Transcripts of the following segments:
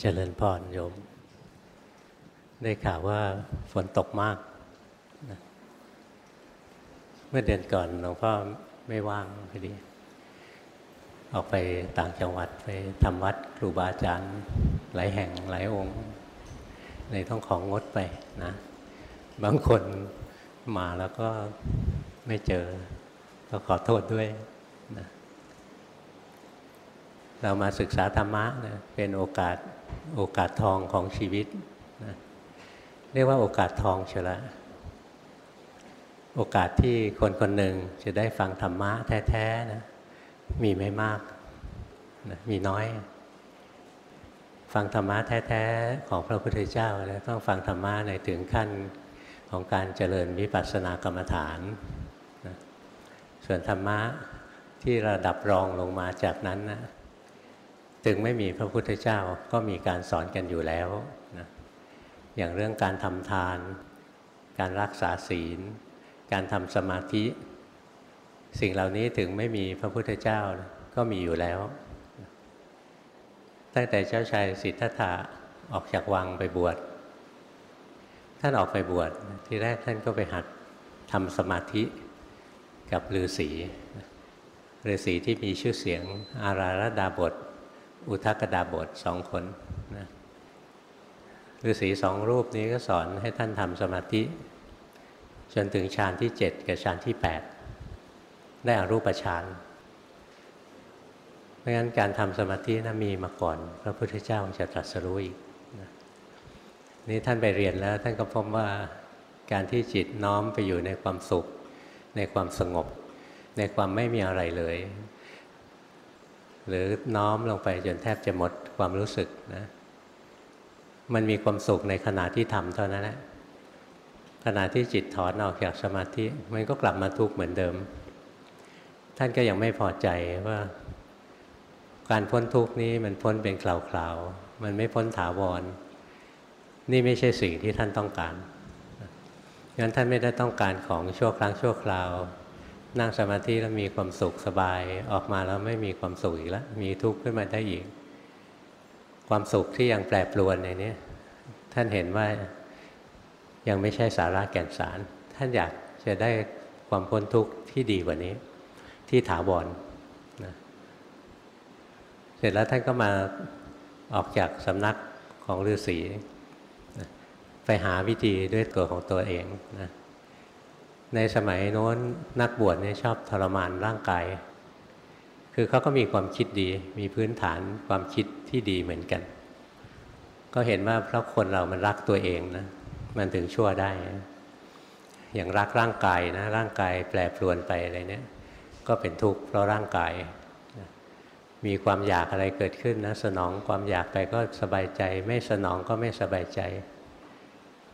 เจริญพรโยม ได้ข่าวว่าฝนตกมากนะเมื่อเดือนก่อนหลวงพ่อไม่ว่างพอดี ออกไปต่างจังหวัดไปทำวัดครูบาอาจารย์หลายแห่งหลายองค์ในต้องของงดไปนะ บางคนมาแล้วก็ไม่เจอ ก็ขอโทษด้วยนะ เรามาศึกษาธรรมะนะเป็นโอกาสโอกาสทองของชีวิตนะเรียกว่าโอกาสทองเฉละโอกาสที่คนคนหนึ่งจะได้ฟังธรรมะแท้ๆนะมีไม่มากนะมีน้อย ฟังธรรมะแท้ๆของพระพุทธเจ้าแล้วต้องฟังธรรมะในถึงขั้นของการเจริญวิปัสสนากรรมฐานนะส่วนธรรมะที่ระดับรองลงมาจากนั้นนะ ถึงไม่มีพระพุทธเจ้าก็มีการสอนกันอยู่แล้วนะอย่างเรื่องการทำทาน การรักษาศีล การทำสมาธิ สิ่งเหล่านี้ถึงไม่มีพระพุทธเจ้าก็มีอยู่แล้ว ตั้งแต่เจ้าชายสิทธัตถะออกจากวังไปบวชท่านออกไปบวชที่แรกท่านก็ไปหัดทำสมาธิกับฤาษีฤาษีที่มีชื่อเสียงอาราระดาบท อุทกดาบทสองคนนะฤาษีสองรูปนี้ก็สอนให้ท่านทำสมาธิ จนถึงฌานที่เจ็ดกับฌานที่แปดได้อารูปฌานเพราะงั้นการทำสมาธินะมีมาก่อน พระพุทธเจ้าจะตรัสรู้อีกนะนี่ท่านไปเรียนแล้วท่านก็พบว่าการที่จิตน้อมไปอยู่ในความสุข ในความสงบ ในความไม่มีอะไรเลย หรือน้อมลงไปจนแทบจะหมดความรู้สึกนะมันมีความสุขในขณะที่ทำเท่านั้นแหละขณะที่จิตถอนออกจากสมาธิ มันก็กลับมาทุกข์เหมือนเดิม ท่านก็ยังไม่พอใจว่า การพ้นทุกข์นี้มันพ้นเป็นคราวๆมันไม่พ้นถาวร นี่ไม่ใช่สิ่งที่ท่านต้องการงั้นท่านไม่ได้ต้องการของชั่วครั้งชั่วคราว นั่งสมาธิแล้วมีความสุขสบายออกมาแล้วไม่มีความสุขอีกแล้วมีทุกข์ขึ้นมาได้อีก ความสุขที่ยังแปรปรวนในนี้ท่านเห็นว่ายังไม่ใช่สาระแก่นสาร ท่านอยากจะได้ความพ้นทุกข์ที่ดีกว่านี้ ที่ถาวรนะเสร็จแล้วท่านก็มาออกจากสำนักของฤาษีไปหาวิธีด้วยตัวของตัวเองนะ ในสมัยโน้นนักบวชเนี่ยชอบทรมานร่างกาย คือเขาก็มีความคิดดี มีพื้นฐานความคิดที่ดีเหมือนกัน ก็เห็นว่าเพราะคนเรามันรักตัวเองนะ มันถึงชั่วได้ อย่างรักร่างกายนะ ร่างกายแปรปรวนไปอะไรเนี่ย ก็เป็นทุกข์เพราะร่างกาย มีความอยากอะไรเกิดขึ้นนะ สนองความอยากไปก็สบายใจ ไม่สนองก็ไม่สบายใจ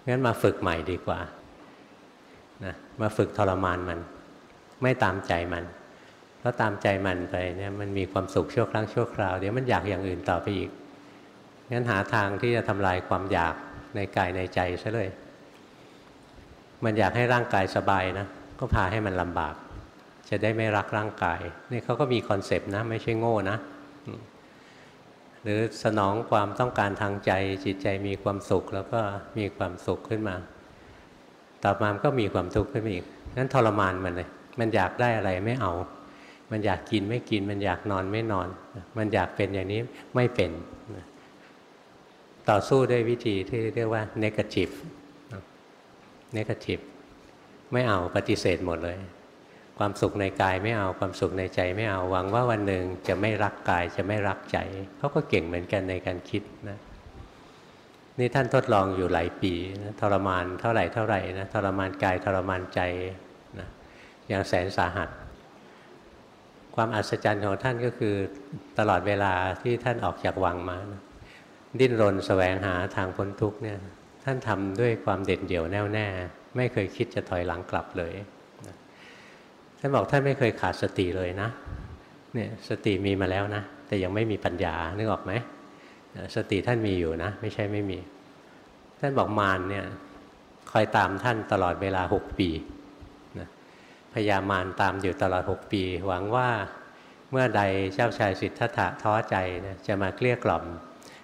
งั้นมาฝึกใหม่ดีกว่า มาฝึกทรมานมัน ไม่ตามใจมันเพราะตามใจมันไปเนี่ยมันมีความสุขชั่วครั้งชั่วคราวเดี๋ยวมันอยากอย่างอื่นต่อไปอีกงั้นหาทางที่จะทำลายความอยากในกายในใจซะเลย มันอยากให้ร่างกายสบายนะก็พาให้มันลำบาก จะได้ไม่รักร่างกายนี่เขาก็มีคอนเซปต์นะ ไม่ใช่โง่นะหรือสนองความต้องการทางใจจิตใจมีความสุขแล้วก็มีความสุขขึ้นมา ต่อมามันก็มีความทุกข์ขึ้นมาอีกนั้นทรมานมันเลย มันอยากได้อะไรไม่เอา มันอยากกินไม่กิน มันอยากนอนไม่นอน มันอยากเป็นอย่างนี้ไม่เป็น ต่อสู้ด้วยวิธีที่เรียกว่า negative negative ไม่เอาปฏิเสธหมดเลย ความสุขในกายไม่เอาความสุขในใจไม่เอาหวังว่าวันหนึ่งจะไม่รักกายจะไม่รักใจเขาก็เก่งเหมือนกันในการคิดนะ นี่ท่านทดลองอยู่หลายปีนะทรมานเท่าไหร่เท่าไหร่นะทรมานกายทรมานใจนะอย่างแสนสาหัส ความอัศจรรย์ของท่านก็คือตลอดเวลาที่ท่านออกจากวังมานะดิ้นรนสแสวงหาทางพ้นทุกเนี่ยท่านทำด้วยความเด็ดเดี่ยวแน่วแน่ ไม่เคยคิดจะถอยหลังกลับเลยนะท่านบอกท่านไม่เคยขาดสติเลยนะเนี่ยสติมีมาแล้วนะ แต่ยังไม่มีปัญญานึกออกไหม สติท่านมีอยู่นะ ไม่ใช่ไม่มี ท่านบอกมารเนี่ยคอยตามท่านตลอดเวลาหกปีนะพยามารตามอยู่ตลอดหกปี หวังว่าเมื่อใดเจ้าชายสิทธัตถะท้อใจนะจะมาเกลี้ยกล่อม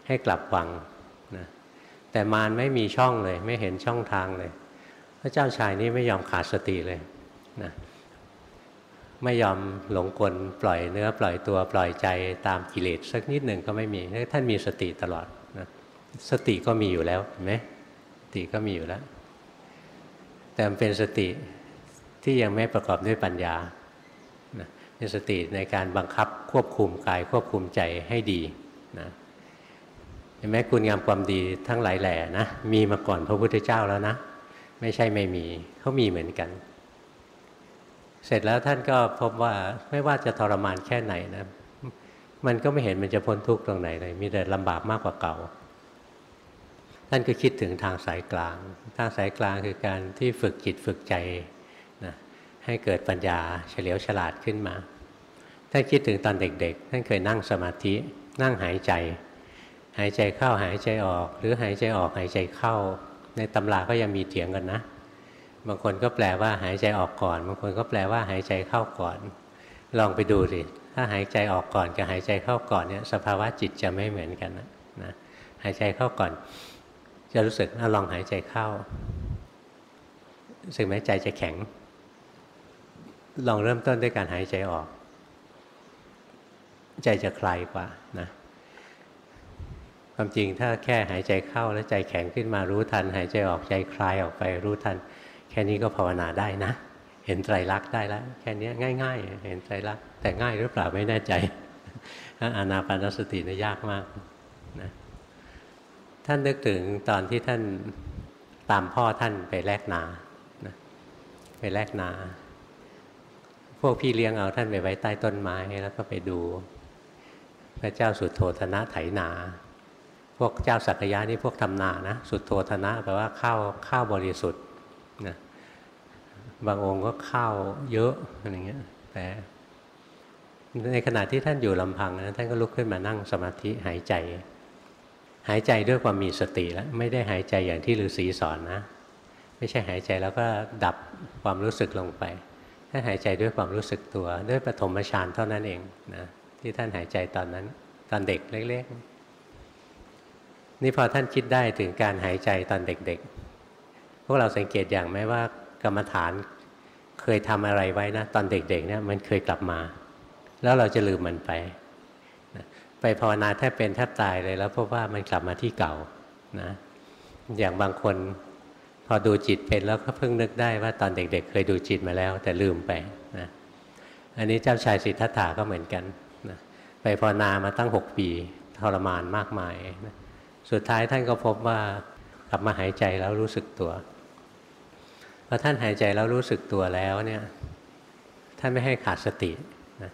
ใให้กลับวังนะแต่มารไม่มีช่องเลย ไม่เห็นช่องทางเลย พระเจ้าชายนี้ไม่ยอมขาดสติเลยนะ ไม่ยอมหลงกลปล่อยเนื้อปล่อยตัวปล่อยใจตามกิเลสสักนิดหนึ่งก็ไม่มีท่านมีสติตลอดนะสติก็มีอยู่แล้วเห็นไหมสติก็มีอยู่แล้ว แต่เป็นสติที่ยังไม่ประกอบด้วยปัญญาเป็นสติในการบังคับควบคุมกายควบคุมใจให้ดีนะเห็นไหมคุณงามความดีทั้งหลายแหล่นะมีมาก่อนพระพุทธเจ้าแล้วนะ ไม่ใช่ไม่มีเขามีเหมือนกัน เสร็จแล้วท่านก็พบว่าไม่ว่าจะทรมานแค่ไหนนะ มันก็ไม่เห็นมันจะพ้นทุกข์ตรงไหนเลย มีแต่ลำบากมากกว่าเก่า ท่านก็คิดถึงทางสายกลาง ทางสายกลางคือการที่ฝึกจิตฝึกใจนะให้เกิดปัญญาเฉลียวฉลาดขึ้นมา ท่านคิดถึงตอนเด็กๆ ท่านเคยนั่งสมาธิ นั่งหายใจ หายใจเข้าหายใจออก หรือหายใจออกหายใจเข้า ในตำราก็ยังมีเถียงกันนะ บางคนก็แปลว่าหายใจออกก่อน บางคนก็แปลว่าหายใจเข้าก่อน ลองไปดูสิถ้าหายใจออกก่อนกับหายใจเข้าก่อนเนี่ยสภาวะจิตจะไม่เหมือนกันนะนะหายใจเข้าก่อน จะรู้สึกลองหายใจเข้ารู้สึกไหมใจจะแข็ง ลองเริ่มต้นด้วยการหายใจออก ใจจะคลายกว่านะความจริงถ้าแค่หายใจเข้าแล้วใจแข็งขึ้นมารู้ทัน หายใจออกใจคลายออกไปรู้ทัน แค่นี้ก็ภาวนาได้นะ เห็นไตรลักษณ์ได้แล้ว แค่นี้ง่าย ๆ เห็นไตรลักษณ์แต่ง่ายหรือเปล่าไม่แน่ใจอานาปานสตินี่ยากมากนะท่านนึกถึงตอนที่ท่านตามพ่อท่านไปแลกนานะไปแลกนา พวกพี่เลี้ยงเอาท่านไปไว้ใต้ต้นไม้แล้วก็ไปดู พระเจ้าสุดโทธนะไถนา พวกเจ้าสักยะนี่พวกทำนานะ สุดโทธนะแปลว่าข้าวข้าวบริสุทธิ์ บางองค์ก็ข้าวเยอะอะไรเงี้ย แต่ในขณะที่ท่านอยู่ลำพังนะท่านก็ลุกขึ้นมานั่งสมาธิหายใจ หายใจด้วยความมีสติแล้วไม่ได้หายใจอย่างที่ฤาษีสอนนะ ไม่ใช่หายใจแล้วก็ดับความรู้สึกลงไปท่านหายใจด้วยความรู้สึกตัว ด้วยปฐมฌานเท่านั้นเองนะที่ท่านหายใจตอนนั้น ตอนเด็กเล็กๆนี่พอท่านคิดได้ถึงการหายใจตอนเด็ก ๆ พวกเราสังเกตอย่างไหมว่า กรรมฐานเคยทำอะไรไว้นะ ตอนเด็กๆเนี่ยมันเคยกลับมา แล้วเราจะลืมมันไป ไปภาวนาแทบเป็นแทบตายเลยแล้วพบว่ามันกลับมาที่เก่านะอย่างบางคนพอดูจิตเป็นแล้วก็เพิ่งนึกได้ว่าตอนเด็กๆเเคยดูจิตมาแล้ว แต่ลืมไปนะอันนี้เจ้าชายสิทธัตถะก็เหมือนกันนะไปภาวนามาตั้งหกปีทรมานมากมายนะสุดท้ายท่านก็พบว่ากลับมาหายใจแล้วรู้สึกตัว พอท่านหายใจแล้วรู้สึกตัวแล้วเนี่ยท่านไม่ให้ขาดสตินะ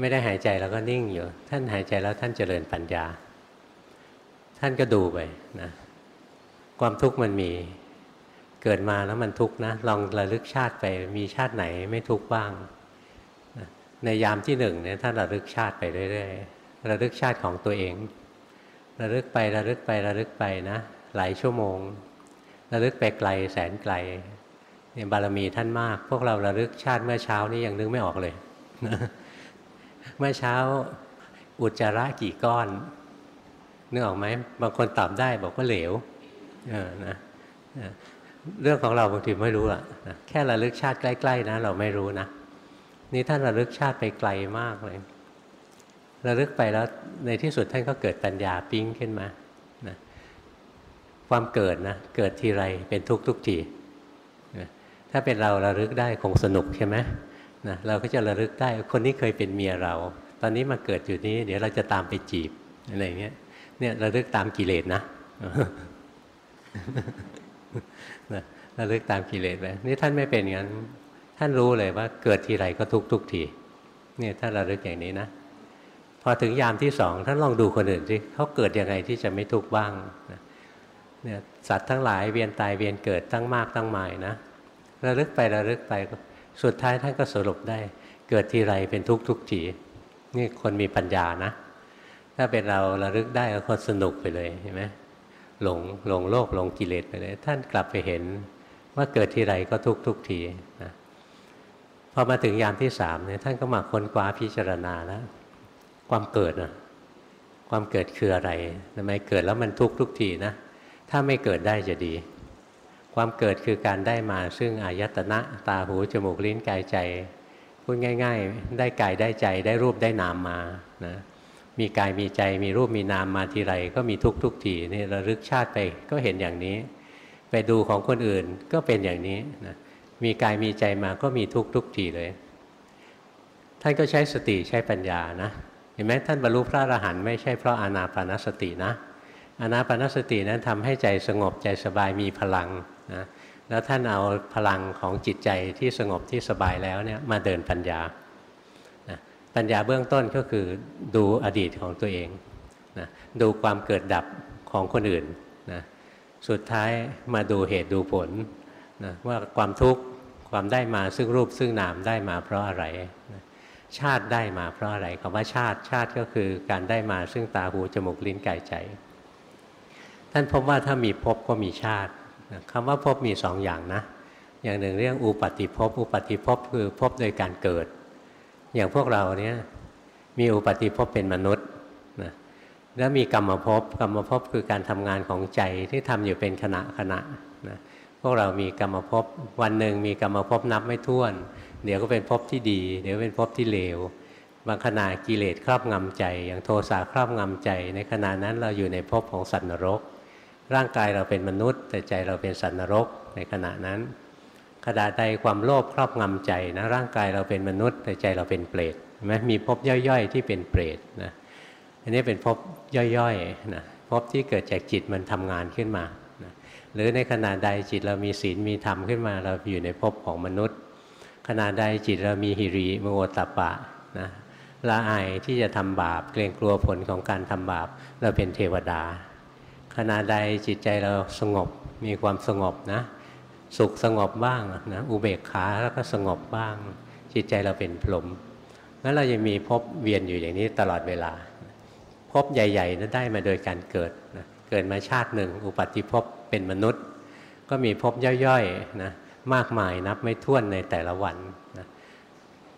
ไม่ได้หายใจแล้วก็นิ่งอยู่ ท่านหายใจแล้วท่านเจริญปัญญา ท่านก็ดูไปนะความทุกข์มันมีเกิดมาแล้วมันทุกข์นะลองระลึกชาติไปมีชาติไหนไม่ทุกข์บ้างในยามที่หนึ่งเนี่ยท่านระลึกชาติไปเรื่อยๆระลึกชาติของตัวเอง ระลึกไประลึกไประลึกไปนะหลายชั่วโมง ระลึกไปไกลแสนไกล เนี่ยบารมีท่านมาก พวกเราระลึกชาติเมื่อเช้านี้ยังนึกไม่ออกเลย เมื่อเช้าอุจจาระกี่ก้อนนึกออกไหมบางคนตอบได้บอกว่าเหลวเออนะเรื่องของเราบางทีไม่รู้อะแค่ระลึกชาติใกล้ ๆ นะ เราไม่รู้นะนี่ท่านระลึกชาติไปไกลมากเลยระลึกไปแล้วในที่สุดท่านก็เกิดปัญญาปิ้งขึ้นมานะความเกิดนะเกิดทีไรเป็นทุกทุกที ถ้าเป็นเราระลึกได้คงสนุกใช่ไหมนะเราก็จะระลึกได้คนนี้เคยเป็นเมียเรา ตอนนี้มาเกิดอยู่นี้ เดี๋ยวเราจะตามไปจีบอะไรเงี้ยเนี่ยระลึกตามกิเลสนะนะระลึกตามกิเลสไปนี่ท่านไม่เป็นอย่างนั้น ท่านรู้เลยว่าเกิดทีไรก็ทุกทุกทีเนี่ยถ้าระลึกอย่างนี้นะพอถึงยามที่สองท่านลองดูคนอื่นสิเขาเกิดยังไงที่จะไม่ทุกข์บ้างนะเนี่ยสัตว์ทั้งหลายเวียนตายเวียนเกิดตั้งมากตั้งมายนะ ระลึกไประลึกไป สุดท้ายท่านก็สรุปได้ เกิดทีไรเป็นทุกทุกทีนี่คนมีปัญญานะ ถ้าเป็นเราระลึกได้ก็คนสนุกไปเลยเห็นไหมหลงหลงโลกหลงกิเลสไปเลย ท่านกลับไปเห็นว่าเกิดทีไรก็ทุกทุกทีนะพอมาถึงยามที่สามเนี่ยท่านก็มาค้นคว้าพิจารณาแล้วความเกิดนะความเกิดคืออะไรทำไมเกิดแล้วมันทุกทุกทีนะ ถ้าไม่เกิดได้จะดี ความเกิดคือการได้มาซึ่งอายตนะตาหูจมูกลิ้นกายใจ พูดง่าย ๆ ได้กายได้ใจได้รูปได้นามมานะมีกายมีใจมีรูปมีนามมาทีไรก็มีทุกทุกทีนี่ระลึกชาติไปก็เห็นอย่างนี้ ไปดูของคนอื่นก็เป็นอย่างนี้นะมีกายมีใจมาก็มีทุกทุกทีเลย ท่านก็ใช้สติใช้ปัญญานะเห็นไหมท่านบรรลุพระอรหันต์ไม่ใช่เพราะอานาปานสตินะอานาปานสตินั้นทำให้ใจสงบใจสบายมีพลัง นะแล้วท่านเอาพลังของจิตใจที่สงบที่สบายแล้วเนี่ยมาเดินปัญญานะปัญญาเบื้องต้นก็คือดูอดีตของตัวเองนะดูความเกิดดับของคนอื่นนะสุดท้ายมาดูเหตุดูผลนะว่าความทุกข์ความได้มาซึ่งรูปซึ่งนามได้มาเพราะอะไรนะชาติได้มาเพราะอะไรคำว่าชาติชาติก็คือการได้มาซึ่งตาหูจมูกลิ้นกายใจ ท่านพบว่าถ้ามีภพก็มีชาติ คำว่าภพมีสองอย่างนะ อย่างหนึ่งเรื่องอุปาติภพอุปาติภพคือภพโดยการเกิด อย่างพวกเราเนี่ยมีอุปาติภพเป็นมนุษย์นะแล้วมีกรรมภพกรรมภพคือการทำงานของใจที่ทำอยู่เป็นขณะขณะนะพวกเรามีกรรมภพวันหนึ่งมีกรรมภพนับไม่ถ้วน เดี๋ยวก็เป็นภพที่ดี เดี๋ยวเป็นภพที่เลวบางขณะกิเลสครอบงำใจ อย่างโทสะครอบงำใจ ในขณะนั้นเราอยู่ในภพของสัตว์นรก ร่างกายเราเป็นมนุษย์ แต่ใจเราเป็นสัตว์นรกในขณะนั้นขณะใดความโลภครอบงำใจนะร่างกายเราเป็นมนุษย์ แต่ใจเราเป็นเปรตเห็นไหมมีภพย่อยๆ ที่เป็นเปรตนะอันนี้เป็นภพย่อยๆนะภพที่เกิดจากจิตมันทำงานขึ้นมานะหรือในขณะใดจิตเรามีศีลมีธรรมขึ้นมา เราอยู่ในภพของมนุษย์ ขณะใดจิตเรามีหิริมโอตปะนะละอายที่จะทำบาป เกรงกลัวผลของการทำบาป เราเป็นเทวดา ขณะใดจิตใจเราสงบมีความสงบนะ สุขสงบบ้างนะอุเบกขาแล้วก็สงบบ้าง จิตใจเราเป็นพรหมงั้นเราจะมีพบเวียนอยู่อย่างนี้ตลอดเวลา พบใหญ่ๆนั้นได้มาโดยการเกิดนะเกิดมาชาติหนึ่ง อุปัติภพเป็นมนุษย์ ก็มีพบย่อยๆนะมากมายนับไม่ถ้วนในแต่ละวันนะ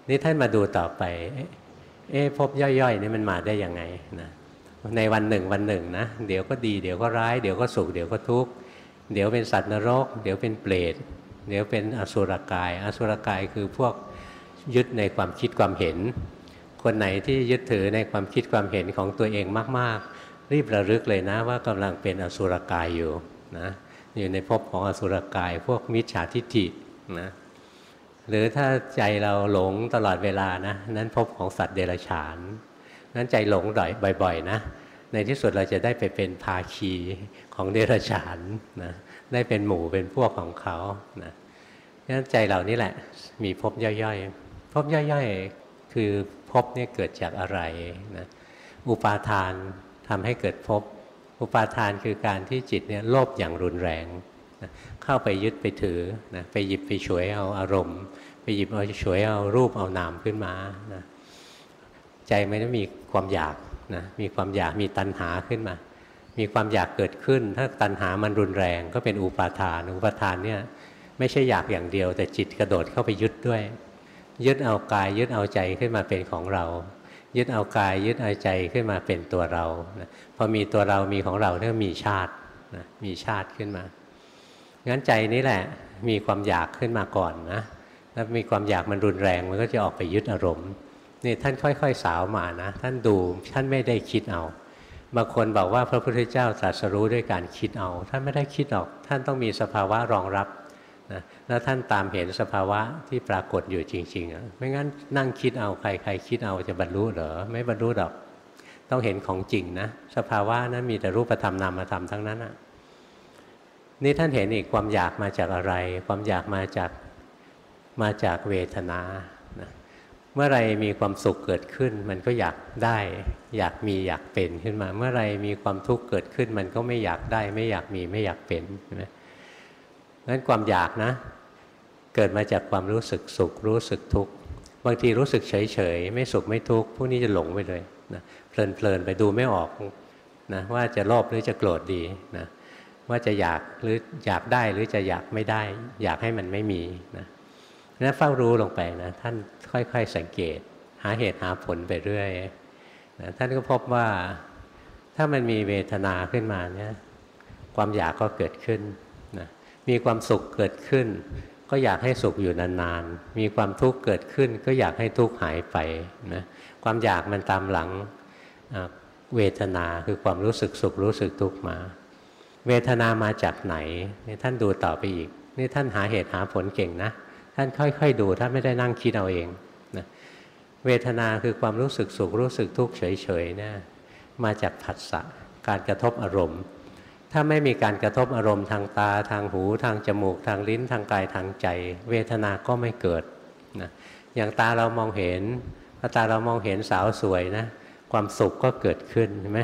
นี่ท่านมาดูต่อไป เอ๊ะพบย่อยๆนี่มันมาได้ยังไงนะ ในวันหนึ่งวันหนึ่งนะเดี๋ยวก็ดีเดี๋ยวก็ร้ายเดี๋ยวก็สุขเดี๋ยวก็ทุกข์เดี๋ยวเป็นสัตว์นรก เดี๋ยวเป็นเปรตเดี๋ยวเป็นอสุรกาย อสุรกายคือพวกยึดในความคิดความเห็น คนไหนที่ยึดถือในความคิดความเห็นของตัวเองมาก ๆ รีบระลึกเลยนะว่ากำลังเป็นอสุรกายอยู่นะอยู่ในภพของอสุรกาย พวกมิจฉาทิฏฐินะหรือถ้าใจเราหลงตลอดเวลานะนั้นภพของสัตว์เดรัจฉาน นั้นใจหลงบ่อยๆนะ ในที่สุดเราจะได้ไปเป็นภาคีของเดรัจฉานนะได้เป็นหมู่เป็นพวกของเขานะนั้นใจเรานี่แหละ มีภพย่อยๆภพย่อยๆ คือภพนี่เกิดจากอะไรนะอุปาทานทำให้เกิดภพอุปาทานคือการที่จิตเนี่ยโลภอย่างรุนแรงนะเข้าไปยึดไปถือนะไปหยิบไปฉวยเอาอารมณ์ ไปหยิบเอาฉวยเอารูปเอานามขึ้นมานะ ใจไม่ได้มีความอยากนะมีความอยากมีตัณหาขึ้นมา มีความอยากเกิดขึ้น ถ้าตัณหามันรุนแรงก็เป็นอุปาทานอุปาทานเนี่ยไม่ใช่อยากอย่างเดียว แต่จิตกระโดดเข้าไปยึดด้วย ยึดเอากายยึดเอาใจขึ้นมาเป็นของเรา ยึดเอากายยึดเอาใจขึ้นมาเป็นตัวเรานะพอมีตัวเรามีของเราเนี่ยมีชาตินะมีชาติขึ้นมางั้นใจนี้แหละมีความอยากขึ้นมาก่อนนะแล้วมีความอยากมันรุนแรงมันก็จะออกไปยึดอารมณ์ นี่ท่านค่อย ๆ สาวมานะท่านดูท่านไม่ได้คิดเอาบางคนบอกว่าพระพุทธเจ้าตรัสรู้ด้วยการคิดเอา ท่านไม่ได้คิดออก ท่านต้องมีสภาวะรองรับนะแล้วท่านตามเห็นสภาวะที่ปรากฏอยู่จริงๆไม่งั้นนั่งคิดเอาใครใครคิดเอาจะบรรลุเหรอไม่บรรลุหรอก ต้องเห็นของจริงนะสภาวะนั้นมีแต่รูปธรรมนามธรรมทั้งนั้นอะนี่ท่านเห็นอีกความอยากมาจากอะไร ความอยากมาจากมาจากเวทนา เมื่อไรมีความสุขเกิดขึ้น มันก็อยากได้ อยากมีอยากเป็นขึ้นมา เมื่อไรมีความทุกข์เกิดขึ้น มันก็ไม่อยากได้ ไม่อยากมีไม่อยากเป็นใช่ไหมงั้นความอยากนะ เกิดมาจากความรู้สึกสุข รู้สึกทุกข์บางทีรู้สึกเฉยเฉยไม่สุขไม่ทุกข์พวกนี้จะหลงไปเลยนะเพลินเพลินไปดูไม่ออกนะว่าจะโลภหรือจะโกรธดีนะว่าจะอยากหรืออยากได้หรือจะอยากไม่ได้ อยากให้มันไม่มีนะ นั้นเฝ้ารู้ลงไปนะท่านค่อย ๆ สังเกต หาเหตุหาผลไปเรื่อยนะท่านก็พบว่าถ้ามันมีเวทนาขึ้นมาเนี่ยความอยากก็เกิดขึ้นนะมีความสุขเกิดขึ้น ก็อยากให้สุขอยู่นานๆ มีความทุกข์เกิดขึ้น ก็อยากให้ทุกข์หายไปนะความอยากมันตามหลังเวทนาคือความรู้สึกสุขรู้สึกทุกข์มา เวทนามาจากไหนนี่ท่านดูต่อไปอีก นี่ท่านหาเหตุหาผลเก่งนะ ท่านค่อยๆดูท่านไม่ได้นั่งคิดเอาเองนะเวทนาคือความรู้สึกสุขรู้สึกทุกข์เฉยๆเนี่ยมาจากผัสสะการกระทบอารมณ์ ถ้าไม่มีการกระทบอารมณ์ทางตาทางหูทางจมูก ทางลิ้นทางกายทางใจ เวทนาก็ไม่เกิดนะอย่างตาเรามองเห็นพอตาเรามองเห็นสาวสวยนะความสุขก็เกิดขึ้นใช่ไหม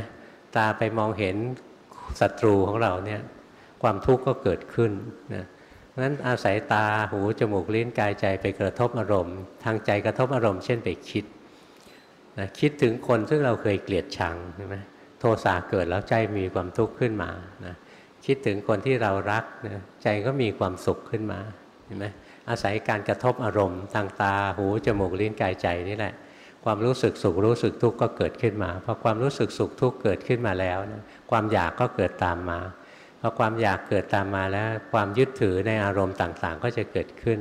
ตาไปมองเห็นศัตรูของเราเนี่ยความทุกข์ก็เกิดขึ้นนะ นั้นอาศัยตาหูจมูกลิ้นกายใจไปกระทบอารมณ์ ทางใจกระทบอารมณ์เช่นไปคิดนะคิดถึงคนซึ่งเราเคยเกลียดชังใช่ไหมโทสะเกิดแล้วใจมีความทุกข์ขึ้นมานะคิดถึงคนที่เรารักนะใจก็มีความสุขขึ้นมาเห็นไหมอาศัยการกระทบอารมณ์ทางตาหูจมูกลิ้นกายใจนี่แหละ ความรู้สึกสุขรู้สึกทุกข์ก็เกิดขึ้นมาพอความรู้สึกสุขทุกข์เกิดขึ้นมาแล้วนะความอยากก็เกิดตามมา พอความอยากเกิดตามมาแล้ว ความยึดถือในอารมณ์ต่างๆ ก็จะเกิดขึ้น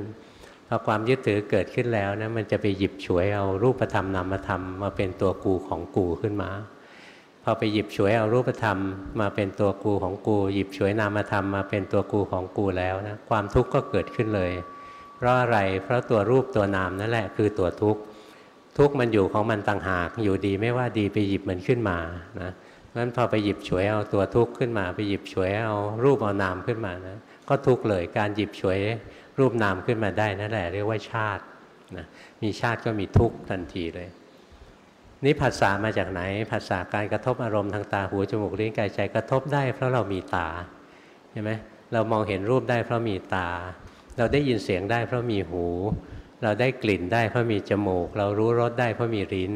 พอความยึดถือเกิดขึ้นแล้วนะมันจะไปหยิบฉวยเอารูปธรรมนามธรรมมาเป็นตัวกูของกูขึ้นมา พอไปหยิบฉวยเอารูปธรรมมาเป็นตัวกูของกู หยิบฉวยนามธรรมมาเป็นตัวกูของกูแล้วนะความทุกข์ก็เกิดขึ้นเลย เพราะอะไรเพราะตัวรูปตัวนามนั่นแหละคือตัวทุกข์ทุกข์มันอยู่ของมันต่างหากอยู่ดีไม่ว่าดีไปหยิบมันขึ้นมานะ งั้นพอไปหยิบฉวยเอาตัวทุกข์ขึ้นมา ไปหยิบฉวยเอารูปเอานามขึ้นมานะก็ทุกข์เลยการหยิบฉวยรูปนามขึ้นมาได้นั่นแหละเรียกว่าชาตินะมีชาติก็มีทุกข์ทันทีเลย นี่ภาษามาจากไหนภาษาการกระทบอารมณ์ทางตาหูจมูกลิ้นกายใจกระทบได้ เพราะเรามีตาเห็นไหมเรามองเห็นรูปได้เพราะมีตา เราได้ยินเสียงได้เพราะมีหู เราได้กลิ่นได้เพราะมีจมูก เรารู้รสได้เพราะมีลิ้น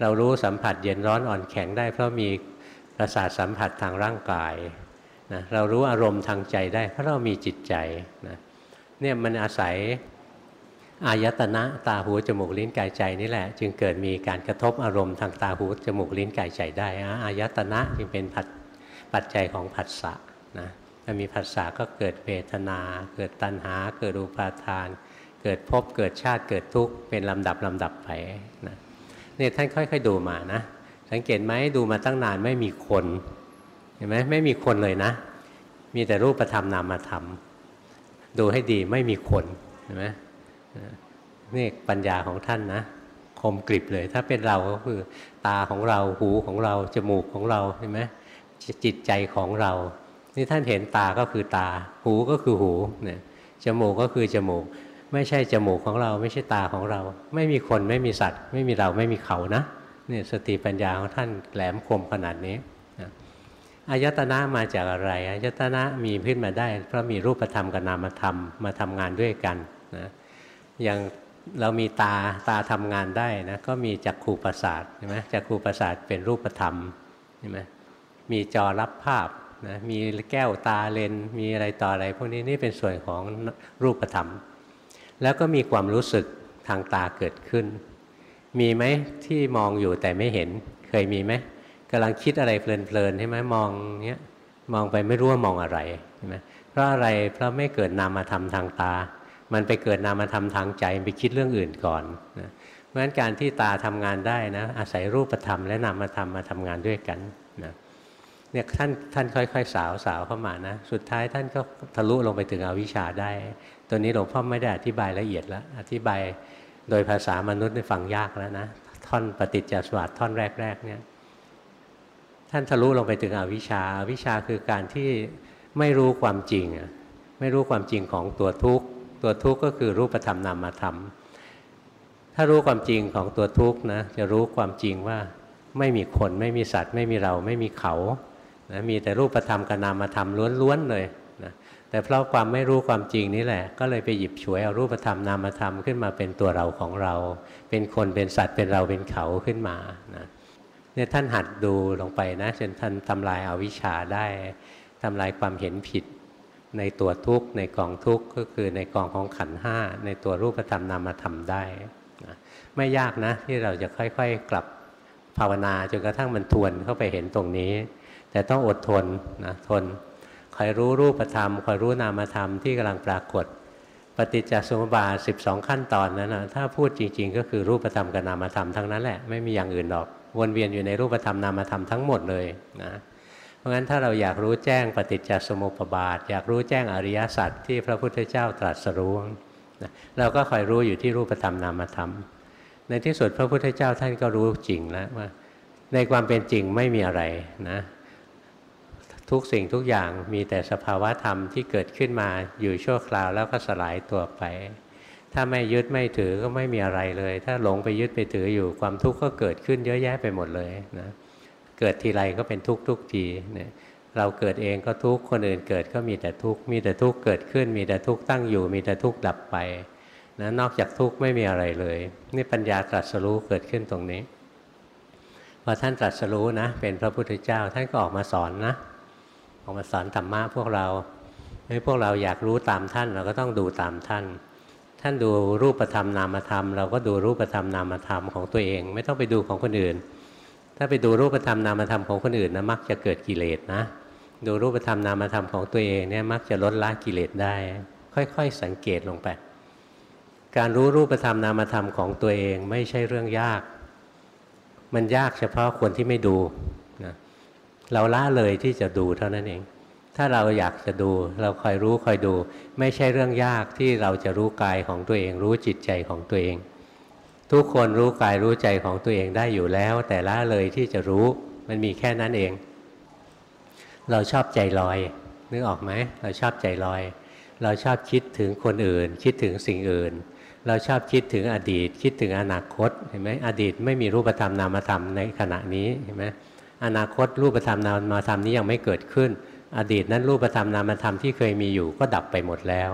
เรารู้สัมผัสเย็นร้อนอ่อนแข็งได้เพราะมี ประสาทสัมผัสทางร่างกายนะเรารู้อารมณ์ทางใจได้ เพราะเรามีจิตใจนะเนี่ยมันอาศัยอายตนะตาหูจมูกลิ้นกายใจนี่แหละ จึงเกิดมีการกระทบอารมณ์ทางตาหูจมูกลิ้นกายใจได้อายตนะจึงเป็นปัจจัยของผัสสะนะถ้ามีผัสสะก็เกิดเวทนา เกิดตัณหา เกิดอุปาทาน เกิดพบเกิดชาติเกิดทุกข์เป็นลำดับลำดับไปนะนี่ท่านค่อย ๆ ดูมานะ สังเกตไหมดูมาตั้งนานไม่มีคน เห็นไหมไม่มีคนเลยนะ มีแต่รูปธรรมนามธรรม ดูให้ดีไม่มีคนเห็นไหมนี่ปัญญาของท่านนะคมกริบเลย ถ้าเป็นเราก็คือตาของเราหูของเรา จมูกของเราเห็นไหมจิตใจของเรา นี่ท่านเห็นตาก็คือตา หูก็คือหูเนี่ยจมูกก็คือจมูก ไม่ใช่จมูกของเรา ไม่ใช่ตาของเรา ไม่มีคนไม่มีสัตว์ ไม่มีเราไม่มีเขานะ นี่สติปัญญาของท่านแหลมคมขนาดนี้อายตนะมาจากอะไรอายตนะมีขึ้นมาได้ เพราะมีรูปธรรมกับนามธรรมมาทำงานด้วยกันนะอย่างเรามีตาตาทำงานได้นะก็มีจักขูประสาทใช่ไหมจักขูประสาทเป็นรูปธรรมใช่ไหมมีจอรับภาพนะมีแก้วตาเลนมีอะไรต่ออะไร พวกนี้นี่เป็นส่วนของรูปธรรม แล้วก็มีความรู้สึกทางตาเกิดขึ้น มีไหมที่มองอยู่แต่ไม่เห็นเคยมีไหมกำลังคิดอะไรเพลินๆใช่ไหมมองเนี้ยมองไปไม่รู้ว่ามองอะไรใช่ไหมเพราะอะไรเพราะไม่เกิดนามธรรมทางตา มันไปเกิดนามธรรมทางใจไปคิดเรื่องอื่นก่อนนะเพราะฉะนั้นการที่ตาทำงานได้นะ อาศัยรูปธรรมและนามธรรมมาทำงานด้วยกันนะเนี่ยท่านท่านค่อย ๆ สาวสาวเข้ามานะ สุดท้ายท่านก็ทะลุลงไปถึงอวิชชาได้ ตัวนี้หลวงพ่อไม่ได้อธิบายละเอียดแล้วอธิบาย โดยภาษามนุษย์ได้ฟังยากแล้วนะท่อนปฏิจจสวัสดท่อนแรกๆเนี่ยท่านทะลุลงไปถึงอวิชชาอวิชชาคือการที่ไม่รู้ความจริงไม่รู้ความจริงของตัวทุกข์ตัวทุกข์ก็คือรูปธรรมนามธรรม ถ้ารู้ความจริงของตัวทุกข์นะจะรู้ความจริงว่าไม่มีคนไม่มีสัตว์ ไม่มีเราไม่มีเขานะมีแต่รูปธรรมกับนามธรรมล้วนๆเลย แต่เพราะความไม่รู้ความจริงนี่แหละ ก็เลยไปหยิบฉวยเอารูปธรรมนามธรรมขึ้นมาเป็นตัวเราของเรา เป็นคนเป็นสัตว์เป็นเราเป็นเขาขึ้นมานะเนี่ยท่านหัดดูลงไปนะจนท่านทำลายอาวิชชาได้ทำลายความเห็นผิดในตัวทุกข์ในกองทุกข์ก็คือในกองของขันห้าในตัวรูปธรรมนามธรรมได้นะไม่ยากนะ ที่เราจะค่อยๆกลับภาวนาจนกระทั่งมันทวนเข้าไปเห็นตรงนี้ แต่ต้องอดทนนะทน คอยรู้รูปธรรมคอยรู้นามธรรมที่กำลังปรากฏ ปฏิจจสมุปบาท12 ขั้นตอนนั้นนะถ้าพูดจริง ๆ ก็คือรูปธรรมกับนามธรรมทั้งนั้นแหละไม่มีอย่างอื่นหรอกวนเวียนอยู่ในรูปธรรมนามธรรมทั้งหมดเลยนะเพราะงั้นถ้าเราอยากรู้แจ้งปฏิจจสมุปบาท อยากรู้แจ้งอริยสัจที่พระพุทธเจ้าตรัสรู้นะเราก็คอยรู้อยู่ที่รูปธรรมนามธรรม ในที่สุดพระพุทธเจ้าท่านก็รู้จริงแล้วว่า ในความเป็นจริงไม่มีอะไรนะ ทุกสิ่งทุกอย่างมีแต่สภาวะธรรมที่เกิดขึ้นมาอยู่ชั่วคราวแล้วก็สลายตัวไป ถ้าไม่ยึดไม่ถือก็ไม่มีอะไรเลย ถ้าหลงไปยึดไปถืออยู่ความทุกข์ก็เกิดขึ้นเยอะแยะไปหมดเลยนะเกิดทีไรก็เป็นทุกข์ทุกทีเนี่ยเราเกิดเองก็ทุกข์คนอื่นเกิดก็มีแต่ทุกข์มีแต่ทุกข์เกิดขึ้น มีแต่ทุกข์ตั้งอยู่ มีแต่ทุกข์ดับไปนะนอกจากทุกข์ไม่มีอะไรเลย นี่ปัญญาตรัสรู้เกิดขึ้นตรงนี้พอท่านตรัสรู้นะ เป็นพระพุทธเจ้าท่านก็ออกมาสอนนะ ออกมาสอนธรรมะพวกเราให้พวกเราอยากรู้ตามท่าน เราก็ต้องดูตามท่าน ท่านดูรูปธรรมนามธรรม เราก็ดูรูปธรรมนามธรรมของตัวเอง ไม่ต้องไปดูของคนอื่น ถ้าไปดูรูปธรรมนามธรรมของคนอื่นนะมักจะเกิดกิเลสนะ ดูรูปธรรมนามธรรมของตัวเองเนี่ยมักจะลดละกิเลสได้ ค่อยๆสังเกตลงไปการรู้รูปธรรมนามธรรมของตัวเองไม่ใช่เรื่องยาก มันยากเฉพาะคนที่ไม่ดู เราละเลยที่จะดูเท่านั้นเอง ถ้าเราอยากจะดู เราคอยรู้คอยดู ไม่ใช่เรื่องยากที่เราจะรู้กายของตัวเอง รู้จิตใจของตัวเอง ทุกคนรู้กายรู้ใจของตัวเองได้อยู่แล้ว แต่ละเลยที่จะรู้มันมีแค่นั้นเอง เราชอบใจลอยนึกออกไหมเราชอบใจลอย เราชอบคิดถึงคนอื่น คิดถึงสิ่งอื่น เราชอบคิดถึงอดีต คิดถึงอนาคตเห็นไหมอดีตไม่มีรูปธรรมนามธรรมในขณะนี้เห็นไหม อนาคตรูปธรรมนามธรรมนี้ยังไม่เกิดขึ้น อดีตนั้นรูปธรรมนามธรรมที่เคยมีอยู่ก็ดับไปหมดแล้ว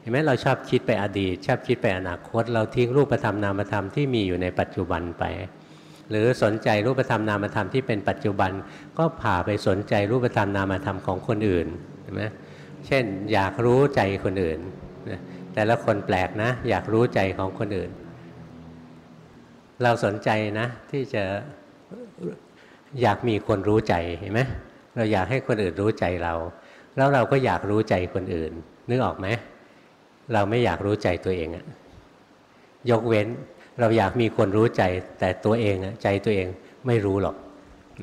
เห็นไหมเราชอบคิดไปอดีต ชอบคิดไปอนาคต เราทิ้งรูปธรรมนามธรรมที่มีอยู่ในปัจจุบันไป หรือสนใจรูปธรรมนามธรรมที่เป็นปัจจุบัน ก็ผ่าไปสนใจรูปธรรมนามธรรมของคนอื่นเห็นไหมเช่น อยากรู้ใจคนอื่นแต่ละคนแปลกนะ อยากรู้ใจของคนอื่น เราสนใจนะที่จะ อยากมีคนรู้ใจเห็นไหมเราอยากให้คนอื่นรู้ใจเรา แล้วเราก็อยากรู้ใจคนอื่น นึกออกไหมเราไม่อยากรู้ใจตัวเองอะยกเว้นเราอยากมีคนรู้ใจแต่ตัวเองใจตัวเองไม่รู้หรอก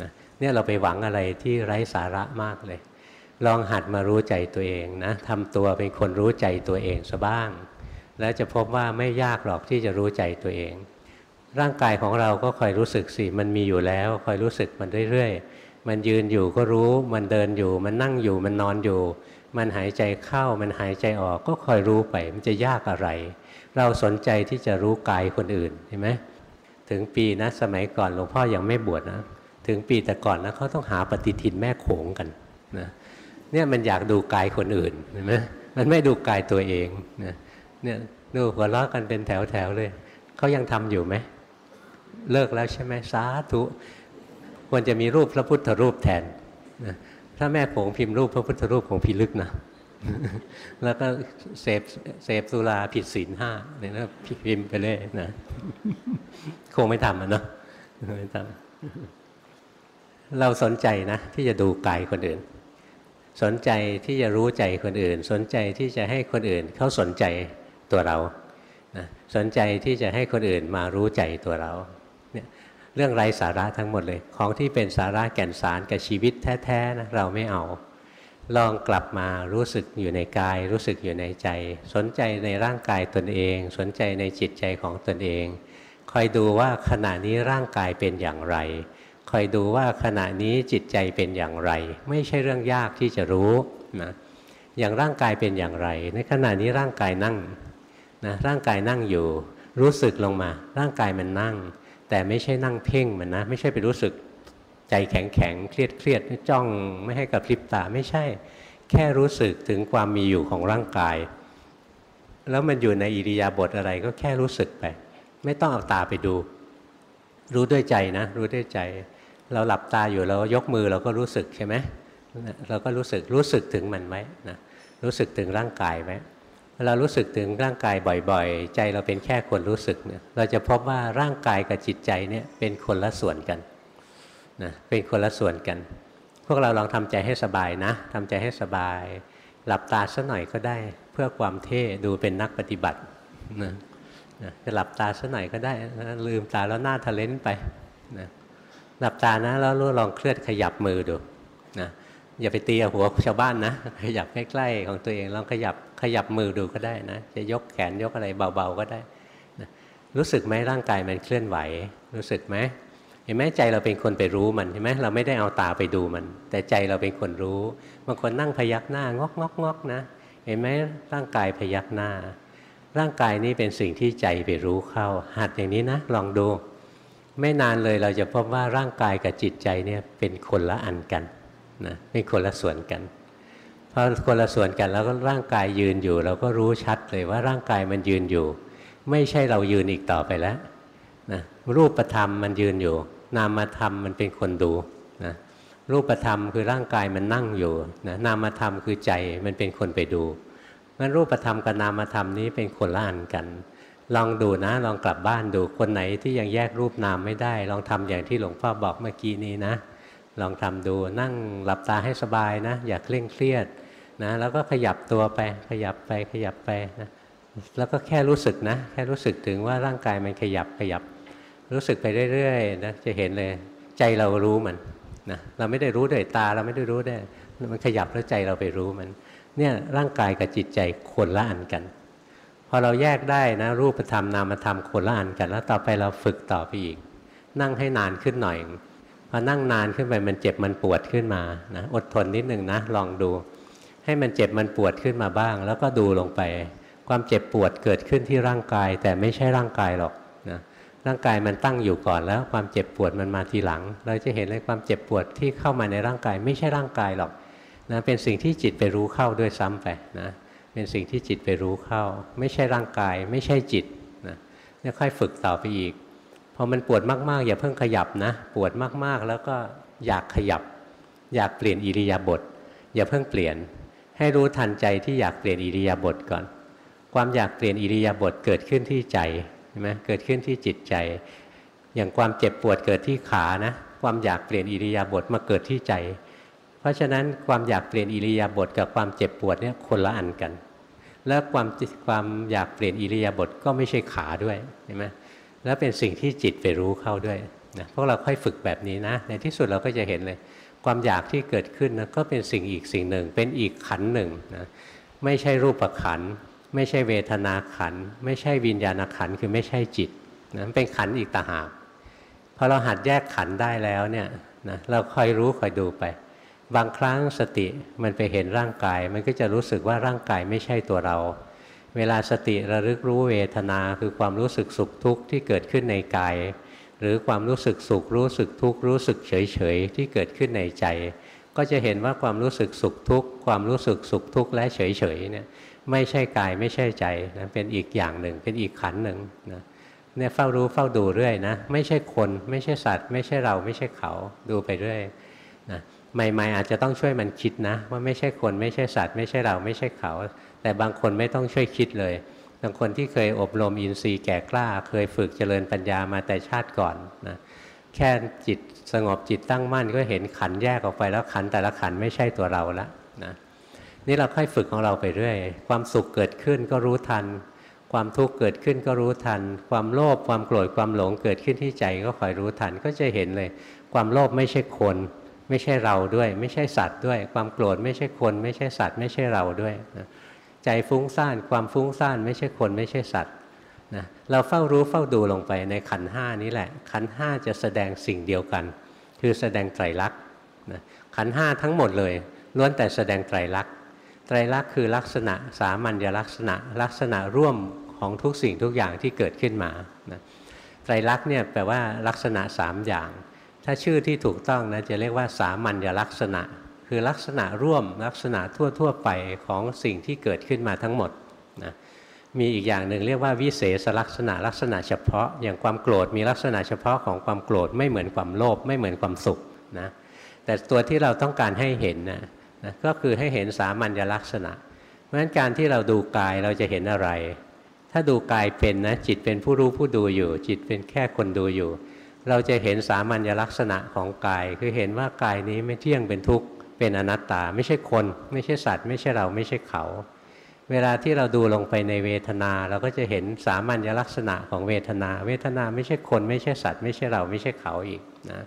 นะเนี่ยเราไปหวังอะไรที่ไร้สาระมากเลย ลองหัดมารู้ใจตัวเองนะทำตัวเป็นคนรู้ใจตัวเองซะบ้าง แล้วจะพบว่าไม่ยากหรอกที่จะรู้ใจตัวเอง ร่างกายของเราก็คอยรู้สึกสิมันมีอยู่แล้ว คอยรู้สึกมันเรื่อยๆ มันยืนอยู่ก็รู้ มันเดินอยู่ มันนั่งอยู่ มันนอนอยู่ มันหายใจเข้า มันหายใจออก ก็คอยรู้ไป มันจะยากอะไร เราสนใจที่จะรู้กายคนอื่นเห็นไหมถึงปีนะสมัยก่อนหลวงพ่อยังไม่บวชนะ ถึงปีแต่ก่อนนะเขาต้องหาปฏิทินแม่โขงกันนะเนี่ยมันอยากดูกายคนอื่นเห็นไหมมันไม่ดูกายตัวเองนะเนี่ยดูหัวเราะกันเป็นแถวๆเลยเขายังทำอยู่ไหม เลิกแล้วใช่ไหมสาธุควรจะมีรูปพระพุทธรูปแทนถ้าแม่ผงพิมพ์รูปพระพุทธรูปของพิลึกนะแล้วก็เสพเสพสุราผิดศีลห้าเนี่ยนะพิมพ์ไปเลยนะคงไม่ทำอะเนาะไม่ทำเราสนใจนะ ที่จะดูกายคนอื่น สนใจที่จะรู้ใจคนอื่น สนใจที่จะให้คนอื่นเขาสนใจตัวเรานะสนใจที่จะให้คนอื่นมารู้ใจตัวเรา เรื่องไร้สาระทั้งหมดเลย ของที่เป็นสาระแก่นสารกับชีวิตแท้ๆนะเราไม่เอา ลองกลับมารู้สึกอยู่ในกาย รู้สึกอยู่ในใจ สนใจในร่างกายตนเอง สนใจในจิตใจของตนเอง คอยดูว่าขณะนี้ร่างกายเป็นอย่างไร คอยดูว่าขณะนี้จิตใจเป็นอย่างไร ไม่ใช่เรื่องยากที่จะรู้นะอย่างร่างกายเป็นอย่างไร ในขณะนี้ร่างกายนั่งนะร่างกายนั่งอยู่ รู้สึกลงมา ร่างกายมันนั่ง แต่ไม่ใช่นั่งเพ่งมันนะ ไม่ใช่ไปรู้สึกใจแข็งแข็งเครียดเครียดจ้องไม่ให้กับพริบตาไม่ใช่ แค่รู้สึกถึงความมีอยู่ของร่างกาย แล้วมันอยู่ในอิริยาบถอะไรก็แค่รู้สึกไป ไม่ต้องเอาตาไปดู รู้ด้วยใจนะ รู้ด้วยใจ เราหลับตาอยู่เรายกมือเราก็รู้สึกใช่ไหมเราก็รู้สึกรู้สึกถึงมันไว้นะรู้สึกถึงร่างกายไว้ เรารู้สึกถึงร่างกายบ่อยๆ ใจเราเป็นแค่คนรู้สึกเนี่ยเราจะพบว่าร่างกายกับจิตใจเนี่ยเป็นคนละส่วนกันนะเป็นคนละส่วนกัน พวกเราลองทำใจให้สบายนะทำใจให้สบาย หลับตาสัหน่อยก็ได้เพื่อความเท่ดูเป็นนักปฏิบัตินะจะหลับตาสัหน่อยก็ได้นะลืมตาแล้วหน้าทะเลนไปนะหลับตานะแล้วลองเคลื่อนขยับมือดูนะอย่าไปตีหัวชาวบ้านนะขยับใกล้ๆของตัวเองลองขยับ ยับมือดูก็ได้นะ จะยกแขนยกอะไรเบาๆก็ได้นะรู้สึกไหมร่างกายมันเคลื่อนไหว รู้สึกไหมเห็นไหมใจเราเป็นคนไปรู้มันเห็นไหมเราไม่ได้เอาตาไปดูมัน แต่ใจเราเป็นคนรู้บางคนนั่งพยักหน้างอกงอกงอกนะ เห็นไหมร่างกายพยักหน้า ร่างกายนี้เป็นสิ่งที่ใจไปรู้เข้า หัดอย่างนี้นะลองดู ไม่นานเลยเราจะพบว่าร่างกายกับจิตใจเนี่ยเป็นคนละอันกันนะเป็นคนละส่วนกัน พอคนละส่วนกันแล้วก็ร่างกายยืนอยู่ เราก็รู้ชัดเลยว่าร่างกายมันยืนอยู่ ไม่ใช่เรายืนอีกต่อไปแล้วนะรูปธรรมมันยืนอยู่ นามธรรมมันเป็นคนดูนะรูปธรรมคือร่างกายมันนั่งอยู่นะนามธรรมคือใจมันเป็นคนไปดูงั้นรูปธรรมกับนามธรรมนี้เป็นคนละอันกัน ลองดูนะ ลองกลับบ้านดูคนไหนที่ยังแยกรูปนามไม่ได้ ลองทำอย่างที่หลวงพ่อบอกเมื่อกี้นี้นะ ลองทำดูนั่งหลับตาให้สบายนะ อย่าเคร่งเครียด นะแล้วก็ขยับตัวไป ขยับไปขยับไปนะแล้วก็แค่รู้สึกนะ แค่รู้สึกถึงว่าร่างกายมันขยับขยับ รู้สึกไปเรื่อยๆนะจะเห็นเลยใจเรารู้มันนะเราไม่ได้รู้ด้วยตาเราไม่ได้รู้ด้วยมันขยับแล้วใจเราไปรู้มันเนี่ยร่างกายกับจิตใจคนละอันกัน พอเราแยกได้นะรูปธรรมนามธรรมคนละอันกัน แล้วต่อไปเราฝึกต่อไปอีก นั่งให้นานขึ้นหน่อยพอนั่งนานขึ้นไปมันเจ็บมันปวดขึ้นมานะอดทนนิดหนึ่งนะลองดู ให้มันเจ็บมันปวดขึ้นมาบ้าง แล้วก็ดูลงไป ความเจ็บปวดเกิดขึ้นที่ร่างกาย แต่ไม่ใช่ร่างกายหรอกนะร่างกายมันตั้งอยู่ก่อนแล้วความเจ็บปวดมันมาทีหลัง เราจะเห็นเลยความเจ็บปวดที่เข้ามาในร่างกาย ไม่ใช่ร่างกายหรอกนะเป็นสิ่งที่จิตไปรู้เข้าด้วยซ้ำไปนะเป็นสิ่งที่จิตไปรู้เข้า ไม่ใช่ร่างกาย ไม่ใช่จิตนะเนี่ยค่อยฝึกต่อไปอีกพอมันปวดมากๆ อย่าเพิ่งขยับนะ ปวดมากๆแล้วก็อยากขยับ อยากเปลี่ยนอิริยาบถอย่าเพิ่งเปลี่ยน ให้รู้ทันใจที่อยากเปลี่ยนอิริยาบถก่อน ความอยากเปลี่ยนอิริยาบถเกิดขึ้นที่ใจใช่ไหมเกิดขึ้นที่จิตใจ อย่างความเจ็บปวดเกิดที่ขานะ ความอยากเปลี่ยนอิริยาบถมาเกิดที่ใจ เพราะฉะนั้นความอยากเปลี่ยนอิริยาบถกับความเจ็บปวดเนี่ยคนละอันกัน และความความอยากเปลี่ยนอิริยาบถก็ไม่ใช่ขาด้วยเห็นไหมแล้วเป็นสิ่งที่จิตไปรู้เข้าด้วยนะพวกเราค่อยฝึกแบบนี้นะ ในที่สุดเราก็จะเห็นเลย ความอยากที่เกิดขึ้นนะก็เป็นสิ่งอีกสิ่งหนึ่ง เป็นอีกขันหนึ่งนะไม่ใช่รูปขันไม่ใช่เวทนาขันไม่ใช่วิญญาณขันคือไม่ใช่จิตนะเป็นขันอีกต่างหากพอเราหัดแยกขันได้แล้วเนี่ยนะเราคอยรู้คอยดูไป บางครั้งสติมันไปเห็นร่างกาย มันก็จะรู้สึกว่าร่างกายไม่ใช่ตัวเรา เวลาสติระลึกรู้เวทนาคือความรู้สึกสุขทุกข์ที่เกิดขึ้นในกาย รือความรู้สึกสุขรู้สึกทุกข์รู้สึกเฉยเฉยที่เกิดขึ้นในใจ ก็จะเห็นว่าความรู้สึกสุขทุกข์ความรู้สึกสุขทุกข์และเฉยเฉยเนี่ยไม่ใช่กายไม่ใช่ใจนะเป็นอีกอย่างหนึ่งเป็นอีกขันหนึ่งนะเนี่ยเฝ้ารู้เฝ้าดูเรื่อยนะไม่ใช่คนไม่ใช่สัตว์ ไม่ใช่เราไม่ใช่เขาดูไปเรื่อยนะใหม่ๆอาจจะต้องช่วยมันคิดนะ ว่าไม่ใช่คนไม่ใช่สัตว์ ไม่ใช่เราไม่ใช่เขา แต่บางคนไม่ต้องช่วยคิดเลยางคนที่เคยอบรมอินทรีย์แก่กล้า เคยฝึกเจริญปัญญามาแต่ชาติก่อนนะแค่จิตสงบจิตตั้งมั่นก็เห็นขันแยกออกไปแล้วขันแต่ละขันไม่ใช่ตัวเราละนะนี่เราค่อยฝึกของเราไปเรื่อย ความสุขเกิดขึ้นก็รู้ทัน ความทุกข์เกิดขึ้นก็รู้ทัน ความโลภความโกรธความหลงเกิดขึ้นที่ใจก็คอยรู้ทันก็จะเห็นเลย ความโลภไม่ใช่คน ไม่ใช่เราด้วย ไม่ใช่สัตว์ด้วย ความโกรธไม่ใช่คน ไม่ใช่สัตว์ ไม่ใช่เราด้วยนะ ใจฟุ้งซ่านความฟุ้งซ่านไม่ใช่คนไม่ใช่สัตว์นะเราเฝ้ารู้เฝ้าดูลงไปในขันห้านี้แหละ ขันห้าจะแสดงสิ่งเดียวกัน คือแสดงไตรลักษณ์นะขันห้าทั้งหมดเลยล้วนแต่แสดงไตรลักษณ์ไตรลักษณ์คือลักษณะสามัญลักษณะ ลักษณะร่วมของทุกสิ่งทุกอย่างที่เกิดขึ้นมานะไตรลักษณ์เนี่ยแปลว่าลักษณะสามอย่าง ถ้าชื่อที่ถูกต้องนะจะเรียกว่าสามัญลักษณะ คือลักษณะร่วมลักษณะทั่วๆไปของสิ่งที่เกิดขึ้นมาทั้งหมดนะมีอีกอย่างหนึ่งเรียกว่าวิเศษลักษณะลักษณะเฉพาะ อย่างความโกรธมีลักษณะเฉพาะของความโกรธไม่เหมือนความโลภไม่เหมือนความสุขนะแต่ตัวที่เราต้องการให้เห็นนะนะก็คือให้เห็นสามัญลักษณะ เพราะฉะนั้นการที่เราดูกายเราจะเห็นอะไร ถ้าดูกายเป็นนะจิตเป็นผู้รู้ผู้ดูอยู่ จิตเป็นแค่คนดูอยู่ เราจะเห็นสามัญลักษณะของกาย คือเห็นว่ากายนี้ไม่เที่ยงเป็นทุกข์ เป็นอนัตตาไม่ใช่คน ไม่ใช่สัตว์ ไม่ใช่เราไม่ใช่เขา เวลาที่เราดูลงไปในเวทนา เราก็จะเห็นสามัญลักษณะของเวทนา เวทนาไม่ใช่คนไม่ใช่สัตว์ ไม่ใช่เราไม่ใช่เขาอีกนะ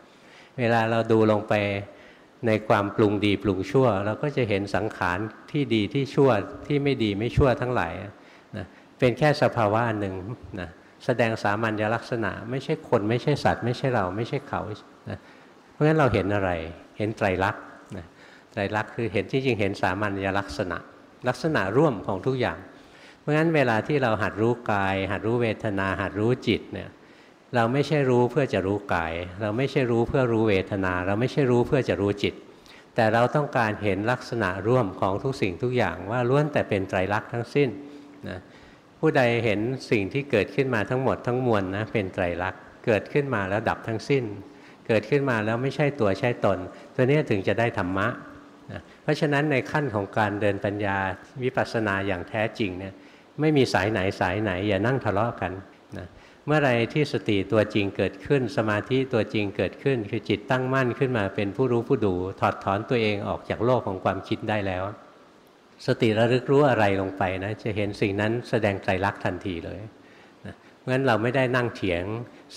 เวลาเราดูลงไปในความปรุงดีปรุงชั่ว เราก็จะเห็นสังขารที่ดีที่ชั่วที่ไม่ดีไม่ชั่วทั้งหลายนะเป็นแค่สภาวะหนึ่งนะแสดงสามัญลักษณะ ไม่ใช่คนไม่ใช่สัตว์ ไม่ใช่เราไม่ใช่เขานะเพราะฉะนั้นเราเห็นอะไรเห็นไตรลักษณ ตรลักษณ์คือเห็นที่จริงเห็นสามัญลักษณะ ลักษณะร่วมของทุกอย่าง เพราะฉะนั้นเวลาที่เราหัดรู้กาย หัดรู้เวทนา หัดรู้จิตเนี่ยเราไม่ใช่รู้เพื่อจะรู้กาย เราไม่ใช่รู้เพื่อรู้เวทนา เราไม่ใช่รู้เพื่อจะรู้จิต แต่เราต้องการเห็นลักษณะร่วมของทุกสิ่งทุกอย่างว่าล้วนแต่เป็นไตรลักษณ์ทั้งสิ้นนะผู้ใดเห็นสิ่งที่เกิดขึ้นมาทั้งหมดทั้งมวลนะเป็นไตรลักษณ์เกิดขึ้นมาแล้วดับทั้งสิ้น เกิดขึ้นมาแล้วไม่ใช่ตัวใช่ตน ตัวนี้ถึงจะได้ธรรมะ ราะฉะนั้นในขั้นของการเดินปัญญาวิปัสสนาอย่างแท้จริงเนี่ยไม่มีสายไหนสายไหน อย่านั่งทะเลาะกันนะเมื่อไรที่สติตัวจริงเกิดขึ้น สมาธิตัวจริงเกิดขึ้น คือจิตตั้งมั่นขึ้นมาเป็นผู้รู้ผู้ดู ถอดถอนตัวเองออกจากโลกของความคิดได้แล้ว สติระลึกรู้อะไรลงไปนะจะเห็นสิ่งนั้นแสดงไตรลักษณ์ทันทีเลยนะเพราะฉะนั้นเราไม่ได้นั่งเถียง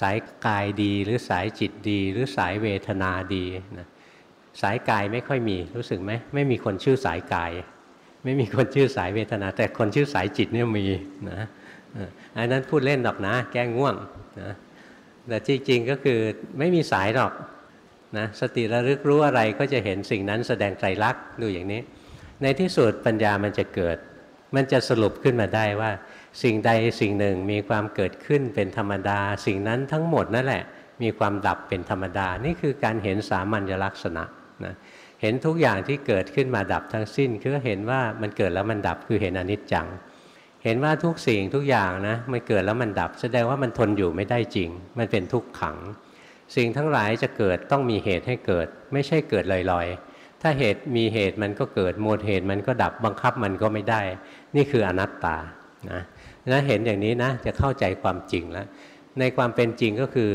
สายกายดี หรือสายจิตดี หรือสายเวทนาดีนะ สายกายไม่ค่อยมีรู้สึกไหมไม่มีคนชื่อสายกาย ไม่มีคนชื่อสายเวทนา แต่คนชื่อสายจิตเนี่ยมีนะอันนั้นพูดเล่นหรอกนะ แก้ง่วงนะแต่จริงๆก็คือไม่มีสายหรอกนะสติระลึกรู้อะไรก็จะเห็นสิ่งนั้นแสดงไตรลักษณ์ดูอย่างนี้ ในที่สุดปัญญามันจะเกิด มันจะสรุปขึ้นมาได้ว่า สิ่งใดสิ่งหนึ่งมีความเกิดขึ้นเป็นธรรมดา สิ่งนั้นทั้งหมดนั่นแหละ มีความดับเป็นธรรมดา นี่คือการเห็นสามัญลักษณะ นะเห็นทุกอย่างที่เกิดขึ้นมาดับทั้งสิ้น คือเห็นว่ามันเกิดแล้วมันดับคือเห็นอนิจจัง เห็นว่าทุกสิ่งทุกอย่างนะมันเกิดแล้วมันดับ แสดงว่ามันทนอยู่ไม่ได้จริง มันเป็นทุกขัง สิ่งทั้งหลายจะเกิดต้องมีเหตุให้เกิด ไม่ใช่เกิดลอยๆ ถ้าเหตุมีเหตุมันก็เกิดหมดเหตุมันก็ดับบังคับมันก็ไม่ได้ นี่คืออนัตตานะนะเห็นอย่างนี้นะจะเข้าใจความจริงแล้วในความเป็นจริงก็คือ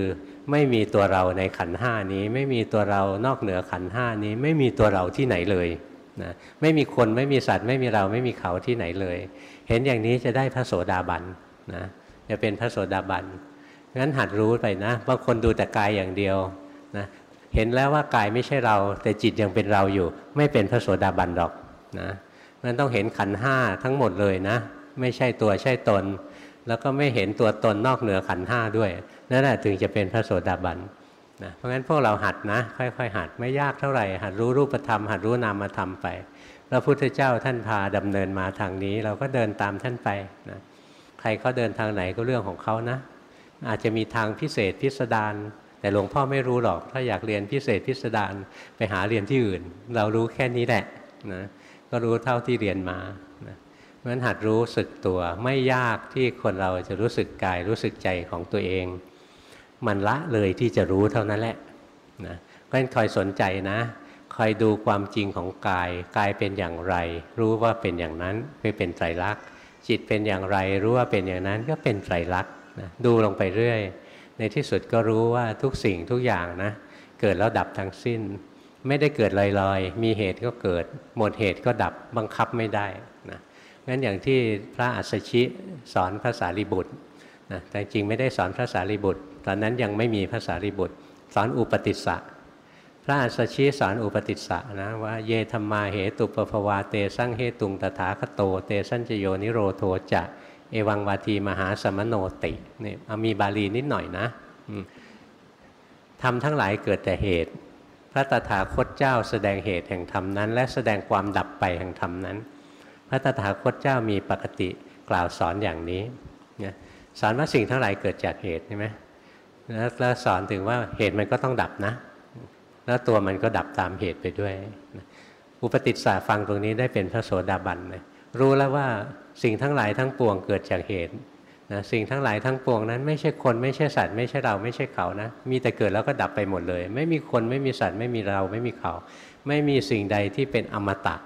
ไม่มีตัวเราในขันห้านี้ ไม่มีตัวเรานอกเหนือขันห้านี้ ไม่มีตัวเราที่ไหนเลยนะไม่มีคนไม่มีสัตว์ ไม่มีเราไม่มีเขาที่ไหนเลย เห็นอย่างนี้จะได้พระโสดาบันนะจะเป็นพระโสดาบันงั้นหัดรู้ไปนะบางคนดูแต่กายอย่างเดียวนะเห็นแล้วว่ากายไม่ใช่เรา แต่จิตยังเป็นเราอยู่ ไม่เป็นพระโสดาบันหรอกนะมันต้องเห็นขันห้าทั้งหมดเลยนะ ไม่ใช่ตัวใช่ตน แล้วก็ไม่เห็นตัวตนนอกเหนือขันห้าด้วยนั่นแหละถึงจะเป็นพระโสดาบันนะเพราะงั้นพวกเราหัดนะ ค่อย ๆ หัดไม่ยากเท่าไหร่ หัดรู้รูปธรรม หัดรู้นามธรรมไปพระพุทธเจ้าท่านพาดำเนินมาทางนี้ เราก็เดินตามท่านไปนะใครเขาเดินทางไหนก็เรื่องของเขานะ อาจจะมีทางพิเศษพิสดารแต่หลวงพ่อไม่รู้หรอก ถ้าอยากเรียนพิเศษพิสดารไปหาเรียนที่อื่น เรารู้แค่นี้แหละนะก็รู้เท่าที่เรียนมา ราะฉะนั้นหัดรู้สึกตัวไม่ยากที่คนเราจะรู้สึกกายรู้สึกใจของตัวเอง มันละเลยที่จะรู้เท่านั้นแหละนะก็คอยสนใจนะคอยดูความจริงของกาย กายเป็นอย่างไร รู้ว่าเป็นอย่างนั้นคือเป็นไตรลักษณ์จิตเป็นอย่างไรรู้ว่าเป็นอย่างนั้นก็เป็นไตรลักษณ์นะดูลงไปเรื่อย ในที่สุดก็รู้ว่าทุกสิ่งทุกอย่างนะ เกิดแล้วดับทั้งสิ้น ไม่ได้เกิดลอยๆ มีเหตุก็เกิด หมดเหตุก็ดับบังคับไม่ได้นะ งั้นอย่างที่พระอัสสชิสอนภาษาลิบุตรนะแต่จริงไม่ได้สอนภาษาลิบุตร ตอนนั้นยังไม่มีภาษาลิบุตร สอนอุปติสสะพระอัสสชีสอนอุปติสสะนะว่าเยธรรมาเหตุปภวาเตสังเหตุงตถาคโต เตสัญจโยนิโรโทจะเอวังวาทีมหาสมโนติเนี่มีบาลีนิดหน่อยนะทำทั้งหลายเกิดแต่เหตุ พระตถาคตเจ้าแสดงเหตุแห่งธรรมนั้น และแสดงความดับไปแห่งธรรมนั้น พระตถาคตเจ้ามีปกติกล่าวสอนอย่างนี้สอนว่าสิ่งทั้งหลายเกิดจากเหตุใช่ไหมแล้วสอนถึงว่าเหตุมันก็ต้องดับนะ แล้วตัวมันก็ดับตามเหตุไปด้วย อุปติสสะฟังตรงนี้ได้เป็นพระโสดาบันเลยรู้แล้วว่าสิ่งทั้งหลายทั้งปวงเกิดจากเหตุนะสิ่งทั้งหลายทั้งปวงนั้นไม่ใช่คนไม่ใช่สัตว์ไม่ใช่เราไม่ใช่เขานะ มีแต่เกิดแล้วก็ดับไปหมดเลย ไม่มีคนไม่มีสัตว์ไม่มีเราไม่มีเขา ไม่มีสิ่งใดที่เป็นอมตะ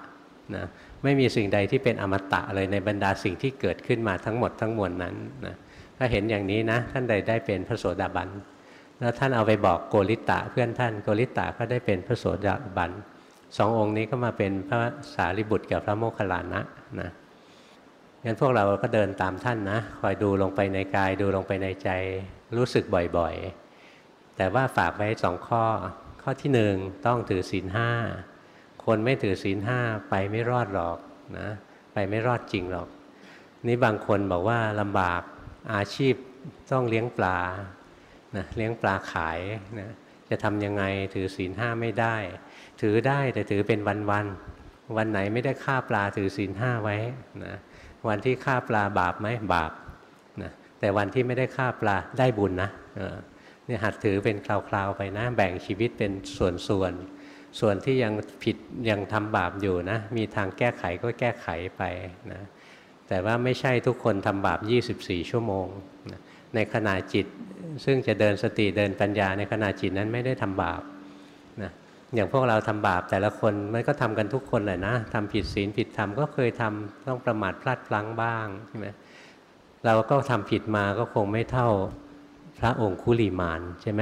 นะ ไม่มีสิ่งใดที่เป็นอมตะเลยในบรรดาสิ่งที่เกิดขึ้นมาทั้งหมดทั้งมวลนั้นนะถ้าเห็นอย่างนี้นะ ท่านใดได้เป็นพระโสดาบันแล้วท่านเอาไปบอกโกริตะเพื่อนท่านโกริตะก็ได้เป็นพระโสดาบันสององค์นี้ก็มาเป็นพระสารีบุตรกับพระโมคคัลลานะนะงั้นพวกเราก็เดินตามท่านนะคอยดูลงไปในกาย ดูลงไปในใจรู้สึกบ่อยๆ แต่ว่าฝากไว้สองข้อ ข้อที่หนึ่งต้องถือศีลห้า คนไม่ถือศีลห้าไปไม่รอดหรอกนะไปไม่รอดจริงหรอก นี่บางคนบอกว่าลำบากอาชีพต้องเลี้ยงปลานะเลี้ยงปลาขายนะจะทำยังไงถือศีลห้าไม่ได้ ถือได้แต่ถือเป็นวันวันวันไหนไม่ได้ฆ่าปลาถือศีลห้าไว้นะวันที่ฆ่าปลาบาปไหมบาปนะแต่วันที่ไม่ได้ฆ่าปลาได้บุญนะเนี่ยหัดถือเป็นคราวๆไปนะ แบ่งชีวิตเป็นส่วนๆ ส่วนที่ยังผิดยังทำบาปอยู่นะ มีทางแก้ไขก็แก้ไขไปนะแต่ว่าไม่ใช่ทุกคนทำบาป 24 ชั่วโมงนะในขณะจิตซึ่งจะเดินสติเดินปัญญาในขณะจิตนั้นไม่ได้ทำบาปนะอย่างพวกเราทำบาปแต่ละคนมันก็ทำกันทุกคนเลยนะทำผิดศีลผิดธรรมก็เคยทำต้องประมาทพลาดพลั้งบ้างใช่ไหมเราก็ทำผิดมาก็คงไม่เท่าพระองค์คุลีมานใช่ไหม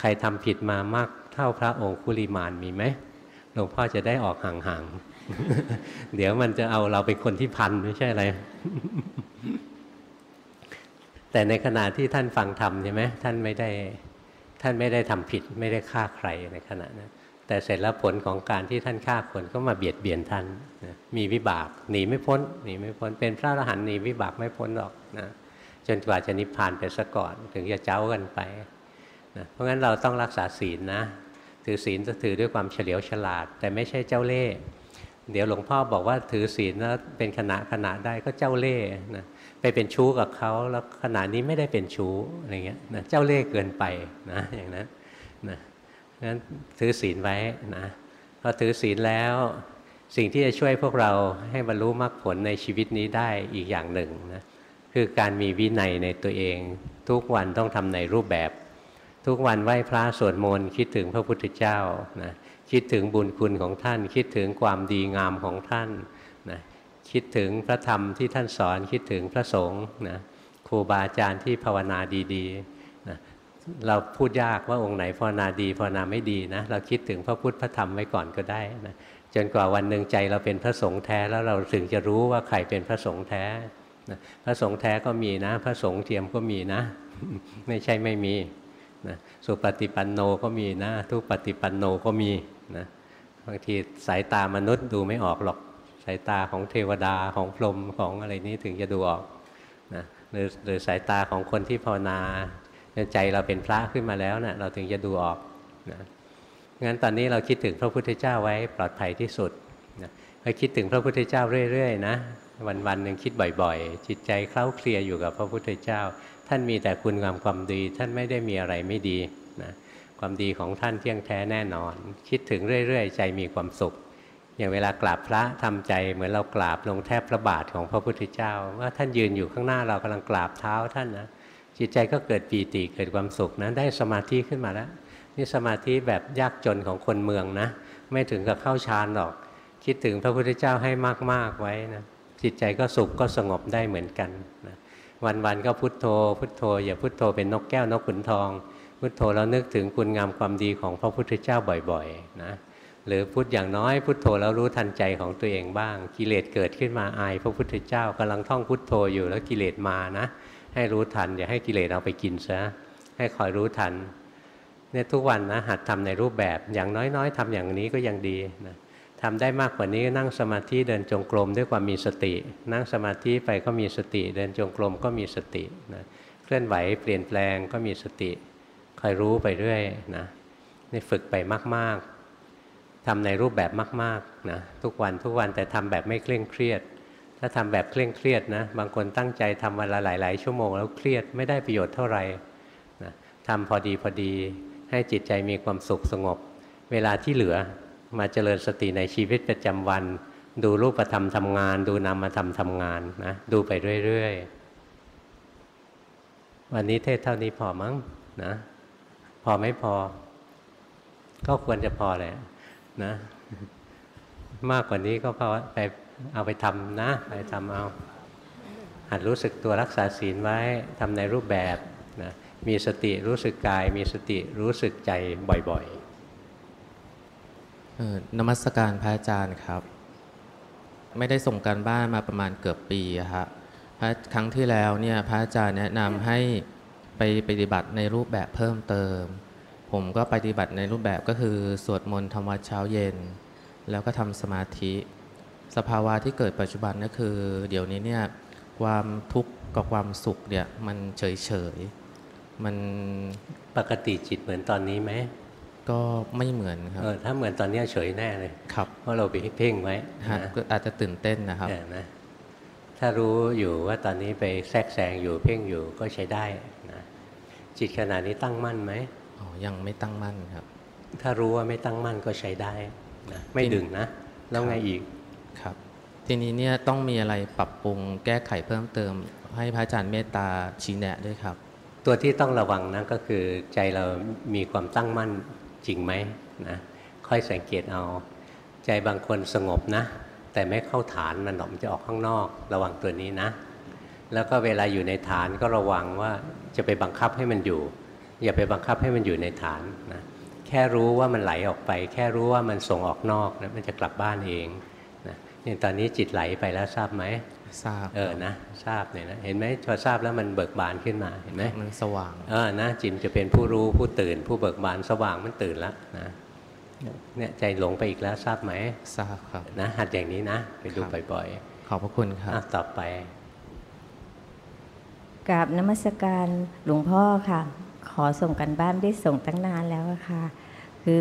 ใครทำผิดมามาก เท่าพระองค์คุลีมานมีไหมหลวงพ่อจะได้ออกห่างๆ เดี๋ยวมันจะเอาเราเป็นคนที่พันไม่ใช่อะไร แต่ในขณะที่ท่านฟังธรรมใช่ไหมท่านไม่ได้ท่านไม่ได้ทำผิดไม่ได้ฆ่าใครในขณะนั้นแต่เสร็จแล้วผลของการที่ท่านฆ่าคนก็มาเบียดเบียนท่านนะมีวิบากหนีไม่พ้นหนีไม่พ้นเป็นพระอรหันต์หนีวิบากไม่พ้นหรอกนะจนกว่าจะนิพพานไปซะก่อนถึงจะเจ้ากันไปนะเพราะงั้นเราต้องรักษาศีลนะ ถือศีลจะถือด้วยความเฉลียวฉลาด แต่ไม่ใช่เจ้าเล่ห์เดี๋ยวหลวงพ่อบอกว่าถือศีลแล้วเป็นขณะขณะได้ก็เจ้าเล่ห์นะไปเป็นชู้กับเขาแล้วขณะนี้ไม่ได้เป็นชู้อะไรเงี้ยนะเจ้าเล่ห์เกินไปนะอย่างนั้นนะงั้นถือศีลไว้นะพอถือศีลแล้วสิ่งที่จะช่วยพวกเราให้บรรลุมรรคผลในชีวิตนี้ได้อีกอย่างหนึ่งนะคือการมีวินัยในตัวเอง ทุกวันต้องทำในรูปแบบ ทุกวันไหว้พระสวดมนต์คิดถึงพระพุทธเจ้านะคิดถึงบุญคุณของท่าน คิดถึงความดีงามของท่านนะคิดถึงพระธรรมที่ท่านสอนคิดถึงพระสงฆ์นะครูบาอาจารย์ที่ภาวนาดีๆนะเราพูดยากว่าองค์ไหนภาวนาดีภาวนาไม่ดีนะเราคิดถึงพระพุทธพระธรรมไว้ก่อนก็ได้นะจนกว่าวันหนึ่งใจเราเป็นพระสงฆ์แท้แล้วเราถึงจะรู้ว่าใครเป็นพระสงฆ์แท้นะพระสงฆ์แท้ก็มีนะ พระสงฆ์เทียมก็มีนะ ไม่ใช่ไม่มี นะสุปฏิปันโนก็มีนะทุปฏิปันโนก็มีนะบางทีสายตามนุษย์ดูไม่ออกหรอกสายตาของเทวดาของพรหมของอะไรนี้ถึงจะดูออกนะหรือหรือสายตาของคนที่ภาวนาใจเราเป็นพระขึ้นมาแล้วนะ่ะเราถึงจะดูออกนะงั้นตอนนี้เราคิดถึงพระพุทธเจ้าไว้ปลอดภัยที่สุดนะให้คิดถึงพระพุทธเจ้าเรื่อยๆนะวันวันหนึ่งคิดบ่อยๆ จิตใจเคล้าเคลียอยู่กับพระพุทธเจ้า ท่านมีแต่คุณงามความดี ท่านไม่ได้มีอะไรไม่ดีนะความดีของท่านเที่ยงแท้แน่นอน คิดถึงเรื่อย ๆ ใจมีความสุข อย่างเวลากราบพระทำใจเหมือนเรากราบลงแทบพระบาทของพระพุทธเจ้า ว่าท่านยืนอยู่ข้างหน้าเรากำลังกราบเท้าท่านนะจิตใจก็เกิดปีติเกิดความสุขนะได้สมาธิขึ้นมาแล้วนี่สมาธิแบบยากจนของคนเมืองนะ ไม่ถึงกับเข้าฌานหรอก คิดถึงพระพุทธเจ้าให้มากๆไว้นะจิตใจก็สุขก็สงบได้เหมือนกันนะ วันๆก็พุทโธ พุทโธ อย่าพุทโธเป็นนกแก้วนกขุนทอง พุทโธแล้วนึกถึงคุณงามความดีของพระพุทธเจ้าบ่อยๆนะหรือพุทอย่างน้อยพุทโธแล้วรู้ทันใจของตัวเองบ้าง กิเลสเกิดขึ้นมาอาย พระพุทธเจ้ากำลังท่องพุทโธอยู่แล้วกิเลสมานะ ให้รู้ทันอย่าให้กิเลสเอาไปกินซะให้คอยรู้ทันเนี่ยทุกวันนะหัดทำในรูปแบบอย่างน้อยๆทำอย่างนี้ก็ยังดีนะ ทำได้มากกว่านี้นั่งสมาธิเดินจงกรมด้วยความมีสติ นั่งสมาธิไปก็มีสติ เดินจงกรมก็มีสตินะเคลื่อนไหวเปลี่ยนแปลงก็มีสติคอยรู้ไปเรื่อยนะนี่ฝึกไปมาก ๆทำในรูปแบบมากๆนะทุกวันทุกวันแต่ทำแบบไม่เคร่งเครียด ถ้าทำแบบเคร่งเครียดนะบางคนตั้งใจทำวันละหลาย ๆ ชั่วโมงแล้วเครียดไม่ได้ประโยชน์เท่าไหร่นะทำพอดีพอดีให้จิตใจมีความสุขสงบ เวลาที่เหลือ มาเจริญสติในชีวิตประจำวัน ดูรูปธรรมทำงาน ดูนามธรรมทำงานนะดูไปเรื่อยๆ วันนี้เทศเท่านี้พอมั้งนะ พอไม่พอ ก็ควรจะพอแหละนะ มากกว่านี้ก็พราะว่าไปเอาไปทำนะ ไปทำเอาหัดรู้สึกตัวรักษาศีลไว้ทำในรูปแบบนะมีสติรู้สึกกาย มีสติรู้สึกใจบ่อยเอ่อ นมัสการพระอาจารย์ครับ ไม่ได้ส่งการบ้านมาประมาณเกือบปีอะฮะพระครั้งที่แล้วเนี่ยพระอาจารย์แนะนำให้ไปปฏิบัติในรูปแบบเพิ่มเติม ผมก็ปฏิบัติในรูปแบบก็คือ สวดมนต์ทำวัดเช้าเย็น แล้วก็ทำสมาธิ สภาวะที่เกิดปัจจุบันก็คือ เดี๋ยวนี้เนี่ยความทุกข์กับความสุขเนี่ยมันเฉยเฉยมันปกติจิตเหมือนตอนนี้ไหม ก็ไม่เหมือนครับเออถ้าเหมือนตอนเนี้ยเฉยแน่เลยครับเพราะเราไปเพ่งไว้ฮะนะก็อาจจะตื่นเต้นนะครับเออนะถ้ารู้อยู่ว่าตอนนี้ไปแทรกแซงอยู่เพ่งอยู่ก็ใช้ได้นะจิตขณะนี้ตั้งมั่นไหมอ๋อยังไม่ตั้งมั่นครับ ถ้ารู้ว่าไม่ตั้งมั่นก็ใช้ได้นะไม่ดึงนะแล้วไงอีกครับ ทีนี้เนี่ยต้องมีอะไรปรับปรุงแก้ไขเพิ่มเติม ให้พระอาจารย์เมตตาชี้แนะด้วยครับ ตัวที่ต้องระวังนะก็คือใจเรามีความตั้งมั่น จริงไหมนะค่อยสังเกตเอาใจบางคนสงบนะ แต่ไม่เข้าฐานมันหรอมจะออกข้างนอก ระวังตัวนี้นะ แล้วก็เวลาอยู่ในฐานก็ระวังว่าจะไปบังคับให้มันอยู่ อย่าไปบังคับให้มันอยู่ในฐานนะแค่รู้ว่ามันไหลออกไป แค่รู้ว่ามันส่งออกนอกนะมันจะกลับบ้านเองนะเนี่ยตอนนี้จิตไหลไปแล้วทราบไหม ทราบเออนะทราบเนี่ยนะเห็นไหมพอทราบแล้วมันเบิกบานขึ้นมาเห็นไหมมันสว่างเออนะจิมจะเป็นผู้รู้ผู้ตื่น ผู้เบิกบานสว่างมันตื่นแล้วนะเนี่ยใจหลงไปอีกแล้วทราบไหมทราบครับนะหัดอย่างนี้นะไปดูครับบ่อยขอบพระคุณคๆรับอะต่อไปกราบนมัสการหลวงพ่อค่ะ ขอส่งกันบ้านได้ส่งตั้งนานแล้วอะค่ะ คือ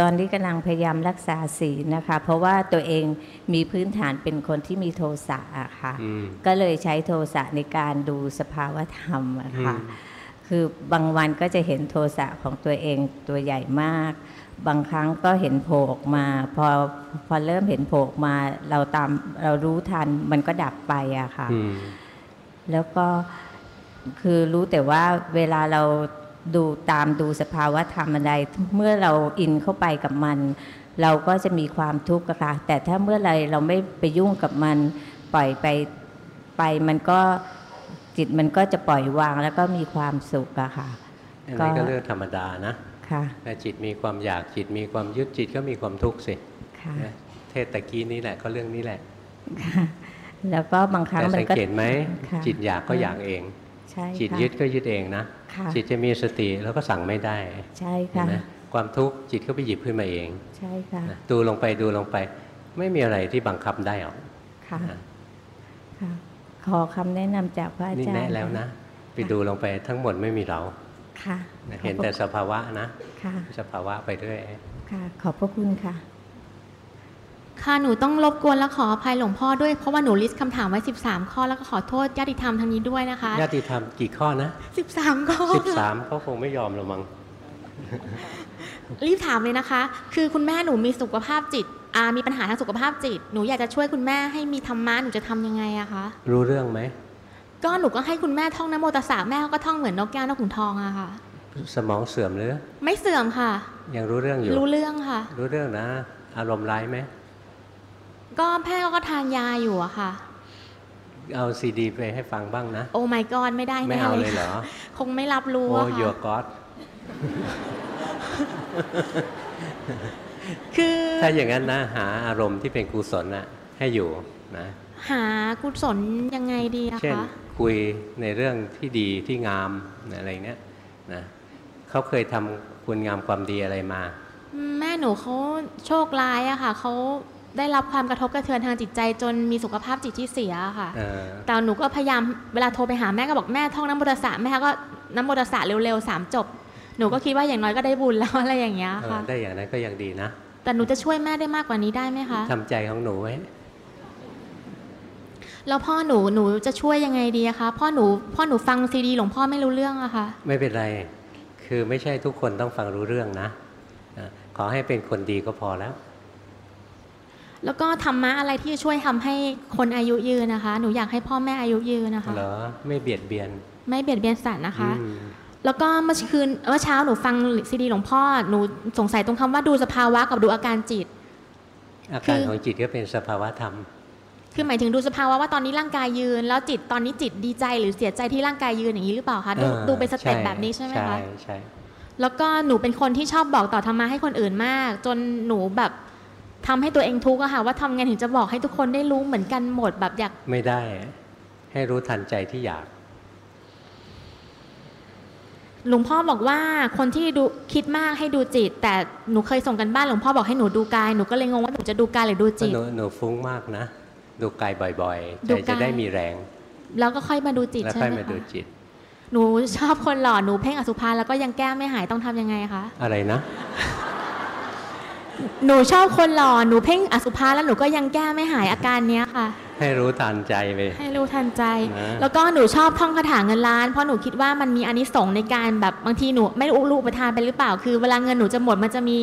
ตอนนี้กำลังพยายามรักษาศีลนะคะ เพราะว่าตัวเองมีพื้นฐานเป็นคนที่มีโทสะอะค่ะอืมก็เลยใช้โทสะในการดูสภาวธรรมอะค่ะอืมคือบางวันก็จะเห็นโทสะของตัวเองตัวใหญ่มาก บางครั้งก็เห็นโผล่ออกมา พอพอเริ่มเห็นโผล่ออกมาเราตามเรารู้ทันมันก็ดับไปอะค่ะอืมแล้วก็คือรู้แต่ว่าเวลาเรา ดูตามดูสภาวะธรรมอะไรเมื่อเราอินเข้าไปกับมัน เราก็จะมีความทุกข์อะค่ะแต่ถ้าเมื่อไรเราไม่ไปยุ่งกับมันปล่อยไปไปมันก็จิตมันก็จะปล่อยวางแล้วก็มีความสุขอะค่ะอันนี้ก็เรื่องธรรมดานะค่ะถ้าจิตมีความอยากจิตมีความยึดจิตก็มีความทุกข์สิค่ะนะเทศตะกี้นี้แหละก็เรื่องนี้แหละค่ะแล้วก็บางครั้งแต่มันสังก็เกตไหมค่ะจิตอยากก็อยากเองใช่ จิตค่ะยึดก็ยึดเองนะค่ะจิตจะมีสติแล้วก็สั่งไม่ได้ ใช่เห็นค่ะไหมความทุกข์จิตก็ไปหยิบขึ้นมาเอง ใช่ค่ะนะดูลงไปดูลงไป ไม่มีอะไรที่บังคับได้หรอกค่ะนะค่ะขอคำแนะนำจากพระอานี่จารย์แนะแล้วนะ ไปดูลงไปทั้งหมดไม่มีเราค่ะนะขอบพระเห็นแต่สภาวะนะ ค่ะ สภาวะไปด้วยค่ะ ขอบพระคุณค่ะ ค่ะหนูต้องรบกวนและขออภัยหลวงพ่อด้วยเพราะว่าหนูลิสต์คำถามไว้ 13 ข้อแล้วก็ขอโทษญาติธรรมทางนี้ด้วยนะคะ ญาติธรรมกี่ข้อนะ 13 ข้อ13เขาคงไม่ยอมหรอกมั้งรีบถามเลยนะคะ คือคุณแม่หนูมีสุขภาพจิตอ่ามีปัญหาทางสุขภาพจิต หนูอยากจะช่วยคุณแม่ให้มีธรรมะหนูจะทำยังไงอะคะรู้เรื่องไหมก็หนูก็ให้คุณแม่ท่องนะโมตัสสะแม่เขาก็ท่องเหมือนนกแก้วนกขุนทองอะค่ะ สมองเสื่อมหรือ ไม่เสื่อมค่ะ ยังรู้เรื่องอยู่ รู้เรื่องค่ะ รู้เรื่องนะ อารมณ์ร้ายไหม ก็แพทย์เขาก็ทานยาอยู่อะค่ะ เอาซีดีไปให้ฟังบ้างนะ โอ้ my god ไม่ได้ไม่แน่เอาเลเลยยเหรอ คงไม่รับรู้โอ้อะยค่ะก๊อดคือถ้าอย่างนั้นนะ หาอารมณ์ที่เป็นกุศลนะให้อยู่นะ หากุศลยังไงดีอะเช่นคะคุยในเรื่องที่ดีที่งามอะไรเนี้ยนะเขาเคยทำคุณงามความดีอะไรมา แม่หนูเขาโชคร้ายอะค่ะเขา ได้รับความกระทบกระเทือนทางจิตใจ จนมีสุขภาพจิตที่เสียอะค่ะเออแต่หนูก็พยายามเวลาโทรไปหาแม่ก็บอกแม่ท่องน้ำมนต์สะแม่ก็น้ำมนต์สะเร็วๆสามจบ หนูก็คิดว่าอย่างน้อยก็ได้บุญแล้วอะไรอย่างเงี้ยเออค่ะได้อย่างนั้นก็ยังดีนะ แต่หนูจะช่วยแม่ได้มากกว่านี้ได้ไหมคะทำใจของหนูไว้แล้วพ่อหนูหนูจะช่วยยังไงดีอะคะพ่อหนูพ่อหนูฟังซีดีหลวงพ่อไม่รู้เรื่องอะค่ะไม่เป็นไรคือไม่ใช่ทุกคนต้องฟังรู้เรื่องนะอะขอให้เป็นคนดีก็พอแล้ว แล้วก็ธรรมะอะไรที่จะช่วยทำให้คนอายุยืนนะคะ หนูอยากให้พ่อแม่อายุยืนนะคะเหรอไม่เบียดเบียน ไม่เบียดเบียนสัตว์นะคะอืมแล้วก็เมื่อคืนเมื่อเช้าหนูฟังซีดีหลวงพ่อหนูสงสัยตรงคำว่าดูสภาวะกับดูอาการจิต อาคืการอของจิตก็เป็นสภาวะธรรม คือหมายถึงดูสภาวะว่าตอนนี้ร่างกายยืน แล้วจิตตอนนี้จิตดีใจหรือเสียใจที่ร่างกายยืนอย่างนี้หรือเปล่าคะดูอ่าดูเป็นสเต็ปใช่แบบนี้ใช่ไหมคะใช่ใช่แล้วก็หนูเป็นคนที่ชอบบอกต่อธรรมะให้คนอื่นมาก จนหนูแบบ ทำให้ตัวเองทุกข์อะค่ะว่าทำไงถึงจะบอกให้ทุกคนได้รู้เหมือนกันหมดแบบอยากไม่ได้ ให้รู้ทันใจที่อยากหลวงพ่อบอกว่าคนที่ดูคิดมากให้ดูจิต แต่หนูเคยส่งกันบ้านหลวงพ่อบอกให้หนูดูกายหนูก็เลยงงว่าหนูจะดูกายหรือดูเพราะจิตหนูหนูฟุ้งมากนะ ดูกายบ่อยๆดูใจจะกายได้มีแรง แล้วก็ค่อยมาดูจิตแล้วใช่ค่อยไหมมาดูคะจิต หนูชอบคนหล่อหนูเพ่งอสุภะแล้วก็ยังแก้ไม่หายต้องทำยังไงคะอะไรนะ หนูชอบคนหล่อหนูเพ่งอสุภะแล้วหนูก็ยังแก้ไม่หายอาการเนี้ยค่ะ ให้รู้ทันใจไปให้รู้ทันใจนะแล้วก็หนูชอบท่องคาถาเงินล้าน เพราะหนูคิดว่ามันมีอานิสงส์ในการแบบบางทีหนูไม่รู้รู้อุปทานไปหรือเปล่า คือ เวลาเงินหนูจะหมดมันจะมี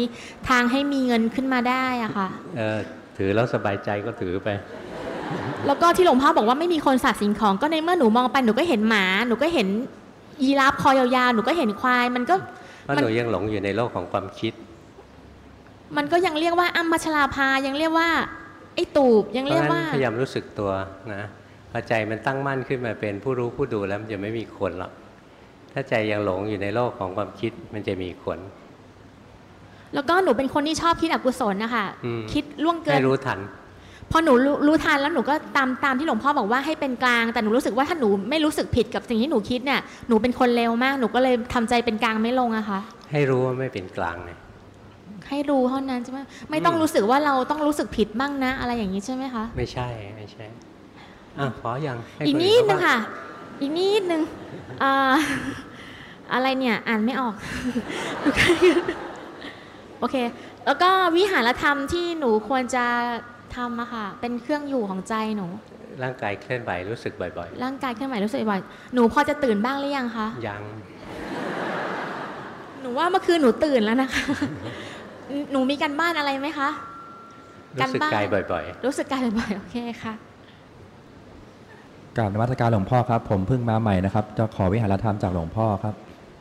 ทางให้มีเงินขึ้นมาได้อะค่ะเออถือแล้วสบายใจก็ถือไปแล้วก็ที่หลวงพ่อบอกว่าไม่มีคนสัตว์สิ่งของก็ในเมื่อหนูมองไปหนูก็เห็นหมาหนูก็เห็นยีราฟคอยาวๆหนูก็เห็นควายมันก็เพราะมันหนูยังหลงอยู่ในโลกของความคิด มันก็ยังเรียกว่าอัมมัชลาภายังเรียกว่า ไอ้ตูบยังเพเรียราะกงั้นว่าพยายามรู้สึกตัวนะพอใจมันตั้งมั่นขึ้นมาเป็นผู้รู้ผู้ดูแล้วมันจะไม่มีคนหรอกถ้าใจยังหลงอยู่ในโลกของความคิดมันจะมีคน แล้วก็หนูเป็นคนที่ชอบคิดอกุศลนะคะอืมคิดล่วงเกิให้นรู้ทันพอหนูรู้รู้ทันแล้วหนูก็ตามตามที่หลวงพ่อบอกว่าให้เป็นกลาง แต่หนูรู้สึกว่าถ้าหนูไม่รู้สึกผิดกับสิ่งที่หนูคิดเนี่ยหนูเป็นคนเลวมากหนูก็เลยทำใจเป็นกลางไม่ลงอะค่ะให้รู้ว่าไม่เป็นกลางไง ให้รู้เท่านั้นใช่ไหมไม่ต้องอืมรู้สึกว่าเราต้องรู้สึกผิดบ้างนะ อะไรอย่างนี้ใช่ไหมคะ ไม่ใช่ไม่ใช่อะขออย่างให้อีกคนิดเขานึงบ้าค่ะ อีกนิดนึงอ่าอะไรเนี่ยอ่านไม่ออก โอเค แล้วก็วิหารธรรมที่หนูควรจะทำอะค่ะ เป็นเครื่องอยู่ของใจหนู ร่างกายเคลื่อนไหวรู้สึกบ่อยร่างกายเคลื่อนไหวรู้สึกบ่อยหนูพอจะตื่นบ้างหรือยังคะๆยัง หนูว่าเมื่อคืนหนูตื่นแล้วนะคะ หนูมีการบ้านอะไรไหมคะรู้สึกการบ้านกายบ่อยรู้สึกกายบ่อยๆ โอเคค่ะกราบนมัสการหลวงพ่อครับ ผมเพิ่งมาใหม่นะครับ จะขอวิหารธรรมจากหลวงพ่อครับ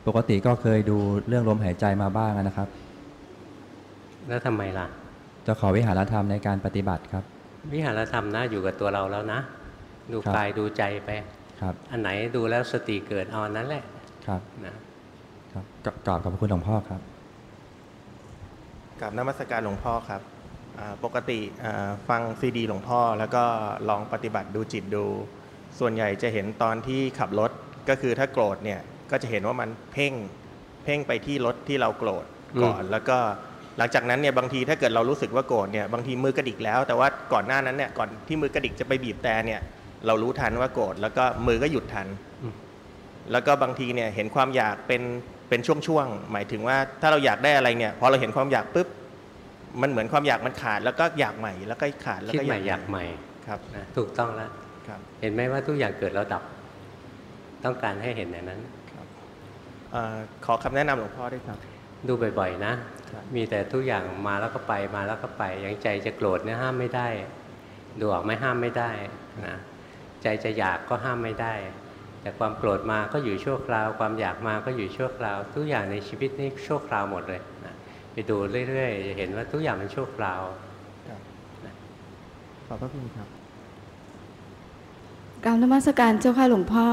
ปกติก็เคยดูเรื่องลมหายใจมาบ้างนะครับๆแล้วทำไมล่ะ จะขอวิหารธรรมในการปฏิบัติครับ วิหารธรรมนะอยู่กับตัวเราแล้วนะ ดูครับกายดูใจไปครับ อันไหนดูแล้วสติเกิดเอาอันนั้นแหละครับนะครับกกราบขอบพระคุณหลวงพ่อครับ กับนมัสการหลวงพ่อครับอ่าปกติอ่าฟังซีดีหลวงพ่อ แล้วก็ลองปฏิบัติดูจิตดู ส่วนใหญ่จะเห็นตอนที่ขับรถก็คือถ้าโกรธเนี่ยก็จะเห็นว่ามันเพ่งเพ่งไปที่รถที่เราโกรธก่อน แล้วก็หลังจากนั้นเนี่ยบางทีถ้าเกิดเรารู้สึกว่าโกรธเนี่ยบางทีมือกระดิกแล้ว แต่ว่าก่อนหน้านั้นเนี่ยก่อนที่มือกระดิกจะไปบีบแต่เนี่ยเรารู้ทันว่าโกรธแล้วก็มือก็หยุดทันอืมแล้วก็บางทีเนี่ยเห็นความอยากเป็น เป็นช่วงๆหมายถึงว่าถ้าเราอยากได้อะไรเนี่ยพอเราเห็นความอยากปุ๊บมันเหมือนความอยากมันขาดแล้วก็อยากใหม่ แล้วก็ขาดแล้วคิดก็ใหม่อยากใหม่ครับนะถูกต้องแล้วครับเห็นไหมว่าทุกอย่างเกิดแล้วดับ ต้องการให้เห็นอย่างนั้นเอ่อขอคำแนะนำหลวงพ่อด้วยครับ ดูบ่อยๆนะครับมีแต่ทุกอย่างมาแล้วก็ไปมาแล้วก็ไปอย่างใจจะโกรธเนี่ยห้ามไม่ได้ ดูออกไหม่ห้ามไม่ได้นะใจจะอยากก็ห้ามไม่ได้ แต่ความโกรธมาก็อยู่ชั่วคราว ความอยากมาก็อยู่ชั่วคราว ทุกอย่างในชีวิตนี้ชั่วคราวหมดเลยนะไปดูเรื่อยๆจะเห็นว่าทุกอย่างมันชั่วคราวขอบพระคุณครับกรารนมัสการเจ้าค่ะหลวงพ่อ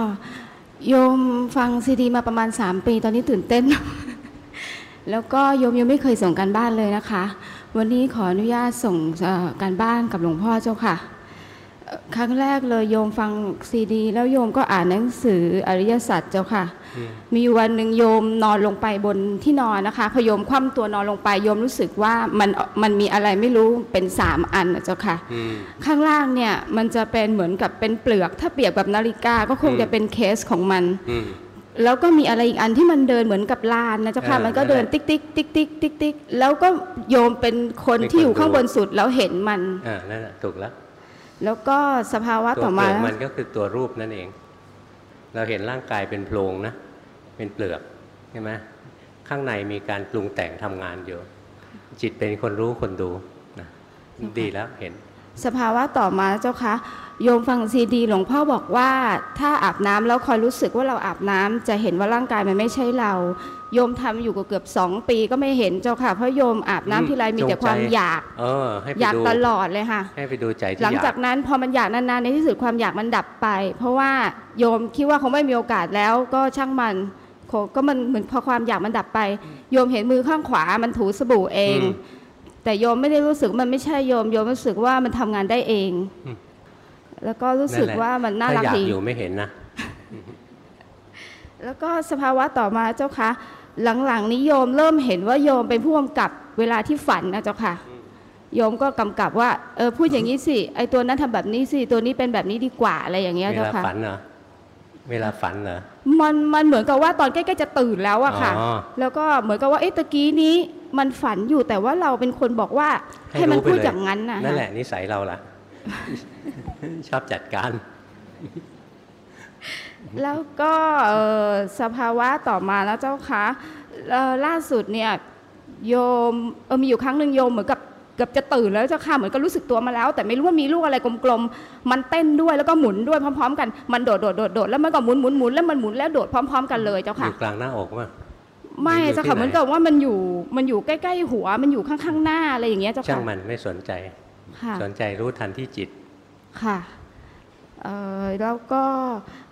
โยมฟังซีดีมาประมาณ 3 ปีตอนนี้ตื่นเต้น แล้วก็โยมยังไม่เคยส่งการบ้านเลยนะคะ วันนี้ขออนุญาตส่งเอ่อการบ้านกับหลวงพ่อเจ้าค่ะเอ่อ ครั้งแรกเลยโยมฟังซีดี แล้วโยมก็อ่านหนังสืออริยสัจเจ้าค่ะอืมมีอยู่วันหนึ่งโยมนอนลงไปบนที่นอนนะคะพอโยมคว่ำตัวนอนลงไปโยมรู้สึกว่ามันมันมีอะไรไม่รู้เป็นสามอันนะเจ้าค่ะอืมข้างล่างเนี่ยมันจะเป็นเหมือนกับเป็นเปลือก ถ้าเปรียบกับนาฬิกาก็คงอืมจะเป็นเคสของมันอืมแล้วก็มีอะไรอีกอันที่มันเดินเหมือนกับลานนะเจ้าค่ะเออมันก็เดินนั่นแหละติ๊กติ๊กติ๊กติ๊กติ๊กติ๊กแล้วก็โยมเป็นคนเป็นที่อยู่คนดูข้างบนสุดแล้วเห็นมันอ่านั่นแหละถูกแล้ว แล้วก็สภาวะตัวต่อเปมาลือกมันก็คือตัวรูปนั่นเอง เราเห็นร่างกายเป็นโพรงนะ เป็นเปลือกใช่ไหมข้างในมีการปรุงแต่งทำงานอยู่ จิตเป็นคนรู้คนดูนะดีแล้วเห็น สภาวะต่อมาเจ้าคะโยมฟังซีดีหลวงพ่อบอกว่า ถ้าอาบน้ำแล้วคอยรู้สึกว่าเราอาบน้ำจะเห็นว่าร่างกายมันไม่ใช่เรา โยมทำอยู่เกือบๆสองปีก็ไม่เห็นเจ้าค่ะ เพราะโยมอาบน้ำทีไรมีแต่ความอยากเออให้ไปอยากดูตลอดเลยค่ะ ให้ไปดูใจที่หลังอยาจากกนั้นพอมันอยากนานๆในที่สุดความอยากมันดับไป เพราะว่าโยมคิดว่าคงไม่มีโอกาสแล้วก็ช่างมันโคก็มันเหมือนพอความอยากมันดับไป โยมเห็นมือข้างขวามันถูสบู่เองอืม แต่โยมไม่ได้รู้สึกมันไม่ใช่โยมโยมรู้สึกว่ามันทำงานได้เองอืมแล้วก็รู้สึกนั่นแหละว่ามันน่าถ้ารักอยากดีอยู่ไม่เห็นนะ แล้วก็สภาวะต่อมาเจ้าคะหลังๆนี้โยมเริ่มเห็นว่าโยมเป็นผู้กำกับเวลาที่ฝันนะเจ้าค่ะ โยมก็กำกับว่าเออพูดอย่างนี้สิไอตัวนั้นทำแบบนี้สิตัวนี้เป็นแบบนี้ดีกว่าอะไรอย่างเงี้ยเวเจ้าลาค่ะฝันเหรอเวลาฝันเหรอมันมันเหมือนกับว่าตอนใกล้ๆจะตื่นแล้วอะค่ะอ๋อแล้วก็เหมือนกับว่าเอ๊ะตะกี้นี้ มันฝันอยู่แต่ว่าเราเป็นคนบอกว่า ให้มันรู้ไปพูดเลยอย่างนั้นนะนั่นแหละนิสัยเราล่ะ ชอบจัดการ แล้วก็เอ่อสภาวะต่อมาแล้วเจ้าคะเอ่อล่าสุดเนี่ยโยมเออมีอยู่ครั้งหนึ่งโยมเหมือนกับเกือบจะตื่นแล้วเจ้าค่ะเหมือนกับรู้สึกตัวมาแล้ว แต่ไม่รู้ว่ามีลูกอะไรกลมๆมันเต้นด้วยแล้วก็หมุนด้วยพร้อม ๆ กันมันโดดโดดโดดโดดแล้วมันก็หมุนหมุนหมุนแล้วมันหมุนแล้วโดดพร้อม ๆ กันเลยเจ้าอค่ะยู่กลางหน้าอกมั้ย ไม่อยู่เจ้าที่ค่ะไหนเหมือนกับว่ามันอยู่มันอยู่ใกล้ๆหัว มันอยู่ข้างๆหน้าอะไรอย่างเงี้ยเจ้าช่าค่ะงมันไม่สนใจค่ะสนใจรู้ทันที่จิตค่ะเอ่อแล้วก็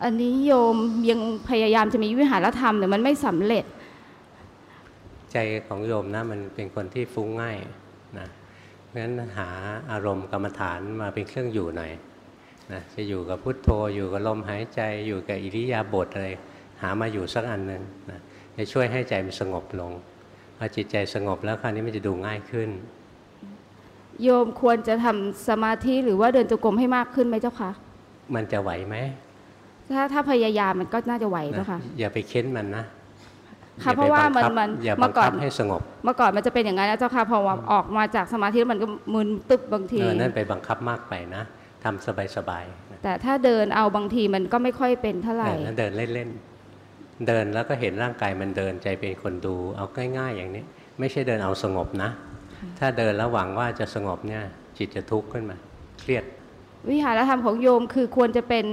อันนี้โยมยังพยายามจะมีวิหารธรรมแต่มันไม่สำเร็จ ใจของโยมนะมันเป็นคนที่ฟุ้งง่ายนะเพราะฉะนั้นหาอารมณ์กรรมฐานมาเป็นเครื่องอยู่หน่อยนะจะอยู่กับพุทโธอยู่กับลมหายใจอยู่กับอิริยาบถอะไรหามาอยู่สักอันหนึ่งนะ จะช่วยให้ใจมันสงบลงพอจิตใจสงบแล้วคราวนี้มันจะดูง่ายขึ้น โยมควรจะทำสมาธิหรือว่าเดินจงกรมให้มากขึ้นไหมเจ้าคะมันจะไหวไหมถ้าถ้าพยายามมันก็น่าจะไหวนะเจ้าค่ะอย่าไปเค้นมันนะค่ะอย่เพราะว่าไปมันบังคับมันอย่าบัเมื่งอก่อคันบให้สงบ เมื่อก่อนมันจะเป็นอย่างนั้นนะเจ้าค่ะพอว่าออกมาจากสมาธิแล้วมันก็มึนตึบบางทีเออนั่นไปบังคับมากไปนะทำสบายๆนะแต่ถ้าเดินเอาบางทีมันก็ไม่ค่อยเป็นเท่าไหร่เออนั่นเดินเล่นๆ เดินแล้วก็เห็นร่างกายมันเดินใจเป็นคนดู เอาง่ายๆอย่างนี้ ไม่ใช่เดินเอาสงบนะ ถ้าเดินแล้วหวังว่าจะสงบเนี่ยจิตจะทุกข์ขึ้นมา เครียด วิหารธรรมของโยมคือควรจะเป็น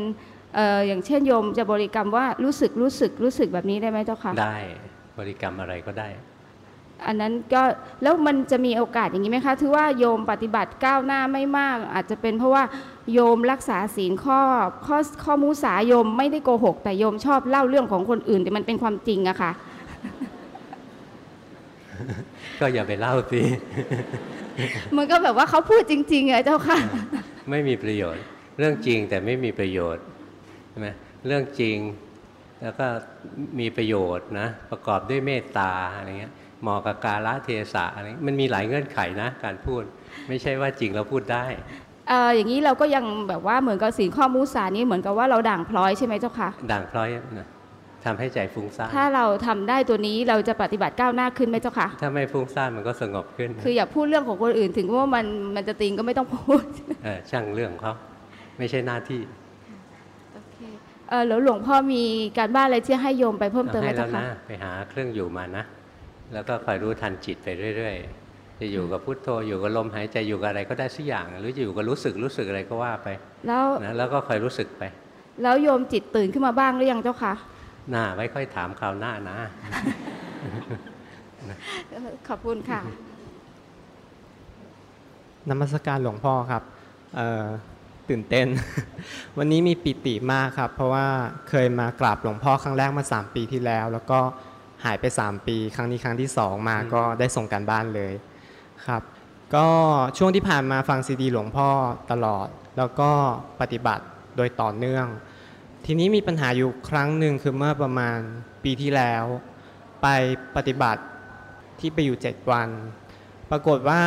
เอ่ออย่างเช่นโยมจะบริกรรมว่ารู้สึกรู้สึกรู้สึกแบบนี้ได้ไหมเจ้าค่ะได้บริกรรมอะไรก็ได้ อันนั้นก็แล้วมันจะมีโอกาสอย่างนี้ไหมคะถือว่าโยมปฏิบัติก้าวหน้าไม่มาก อาจจะเป็นเพราะว่าโยมรักษาศีลข้อข้อข้อมุสาโยมไม่ได้โกหก แต่โยมชอบเล่าเรื่องของคนอื่น แต่มันเป็นความจริงอะค่ะ ก็อย่าไปเล่าสิมันก็แบบว่าเขาพูดจริงๆอะเจ้าค่ะ ไม่มีประโยชน์ เรื่องจริงแต่ไม่มีประโยชน์ใช่ไหมเรื่องจริงแล้วก็มีประโยชน์นะประกอบด้วยเมตตาอะไรเงี้ย เหมาะกับกาละเทศะอะไรเงี้ยมันมีหลายเงื่อนไขนะ การพูด ไม่ใช่ว่าจริงเราพูดได้เอ่ออย่างนี้เราก็ยังแบบว่าเหมือนกับศีลข้อมุสานี้เหมือนกับว่าเราด่างพร้อยใช่ไหมเจ้าค่ะด่างพร้อยนะทำให้ใจฟุ้งซ่านถ้าเราทำได้ตัวนี้เราจะปฏิบัติก้าวหน้าขึ้นไหมเจ้าค่ะถ้าไม่ฟุ้งซ่านมันก็สงบขึ้น คืออย่าพูดเรื่องของคนอื่น ถึงว่ามันมันจะติงก็ไม่ต้องพูดเออช่างเรื่องเขาไม่ใช่หน้าที่เออแล้วหลวงพ่อมีการบ้านอะไรที่ให้โยมไปเพิ่มเติมไหมให้แล้เจ้าวค่ะนะไปหาเครื่องอยู่มานะ แล้วก็คอยรู้ทันจิตไปเรื่อย ๆ จะอยู่กับพุทโธอยู่กับลมหายใจอยู่กับอะไรก็ได้สักอย่าง หรือจะอยู่กับรู้สึกรู้สึกอะไรก็ว่าไปแล้วนะแล้วก็คอยรู้สึกไป แล้วโยมจิตตื่นขึ้นมาบ้างหรือยังเจ้าค่ะหน้าไว้ค่อยถามคราวหน้านะเออขอบคุณค่ะนมัสการหลวงพ่อครับเอ่อตื่นเต้น วันนี้มีปิติมากครับ เพราะว่าเคยมากราบหลวงพ่อครั้งแรกมา 3 ปีที่แล้ว แล้วก็ หายไป 3 ปี ครั้งนี้ครั้งที่ 2 มาก็ได้ส่งการบ้านเลยครับ ก็ช่วงที่ผ่านมาฟังซีดีหลวงพ่อตลอด แล้วก็ปฏิบัติโดยต่อเนื่อง ทีนี้มีปัญหาอยู่ครั้งหนึ่งคือเมื่อประมาณปีที่แล้ว ไปปฏิบัติที่ไปอยู่ 7 วัน ปรากฏว่า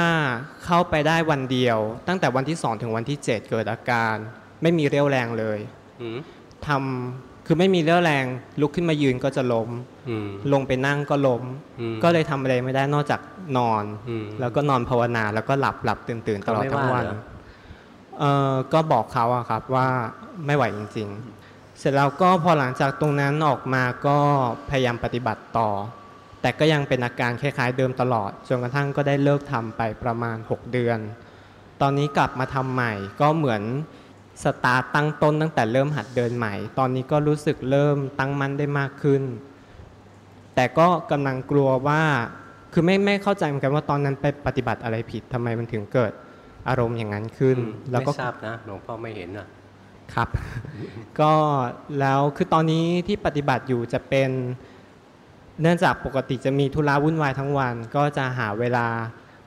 เข้าไปได้วันเดียว ตั้งแต่วันที่2ถึงวันที่ 7 เกิดอาการ ไม่มีเรี่ยวแรงเลยอืมทำ คือไม่มีเรี่ยวแรง ลุกขึ้นมายืนก็จะล้มอืมลงไปนั่งก็ล้มอืมก็เลยทำอะไรไม่ได้นอกจากนอนอืมแล้วก็นอนภาวนาแล้วก็หลับหลับตื่นตื่นตลอดเขาไม่ทั้งวันว่าเหรอเออก็บอกเขาอะครับว่าไม่ไหวจริง ๆ เสร็จแล้วก็พอหลังจากตรงนั้นออกมาก็พยายามปฏิบัติต่อ แต่ก็ยังเป็นอาการคล้ายๆเดิมตลอดจนกระทั่งก็ได้เลิกทำไปประมาณ 6 เดือน ตอนนี้กลับมาทำใหม่ก็เหมือน สตาร์ตตั้งต้นตั้งแต่เริ่มหัดเดินใหม่ ตอนนี้ก็รู้สึกเริ่มตั้งมั่นได้มากขึ้น แต่ก็กำลังกลัวว่าคือไม่ไม่เข้าใจเหมือนกันว่าตอนนั้นไปปฏิบัติอะไรผิดทำไมมันถึงเกิดอารมณ์อย่างนั้นขึ้นอืมแล้วก็ไม่ทราบนะหลวงพ่อไม่เห็นอะครับ ก็แล้วคือตอนนี้ที่ปฏิบัติอยู่จะเป็น เนื่องจากปกติจะมีธุระวุ่นวายทั้งวัน ก็จะหาเวลา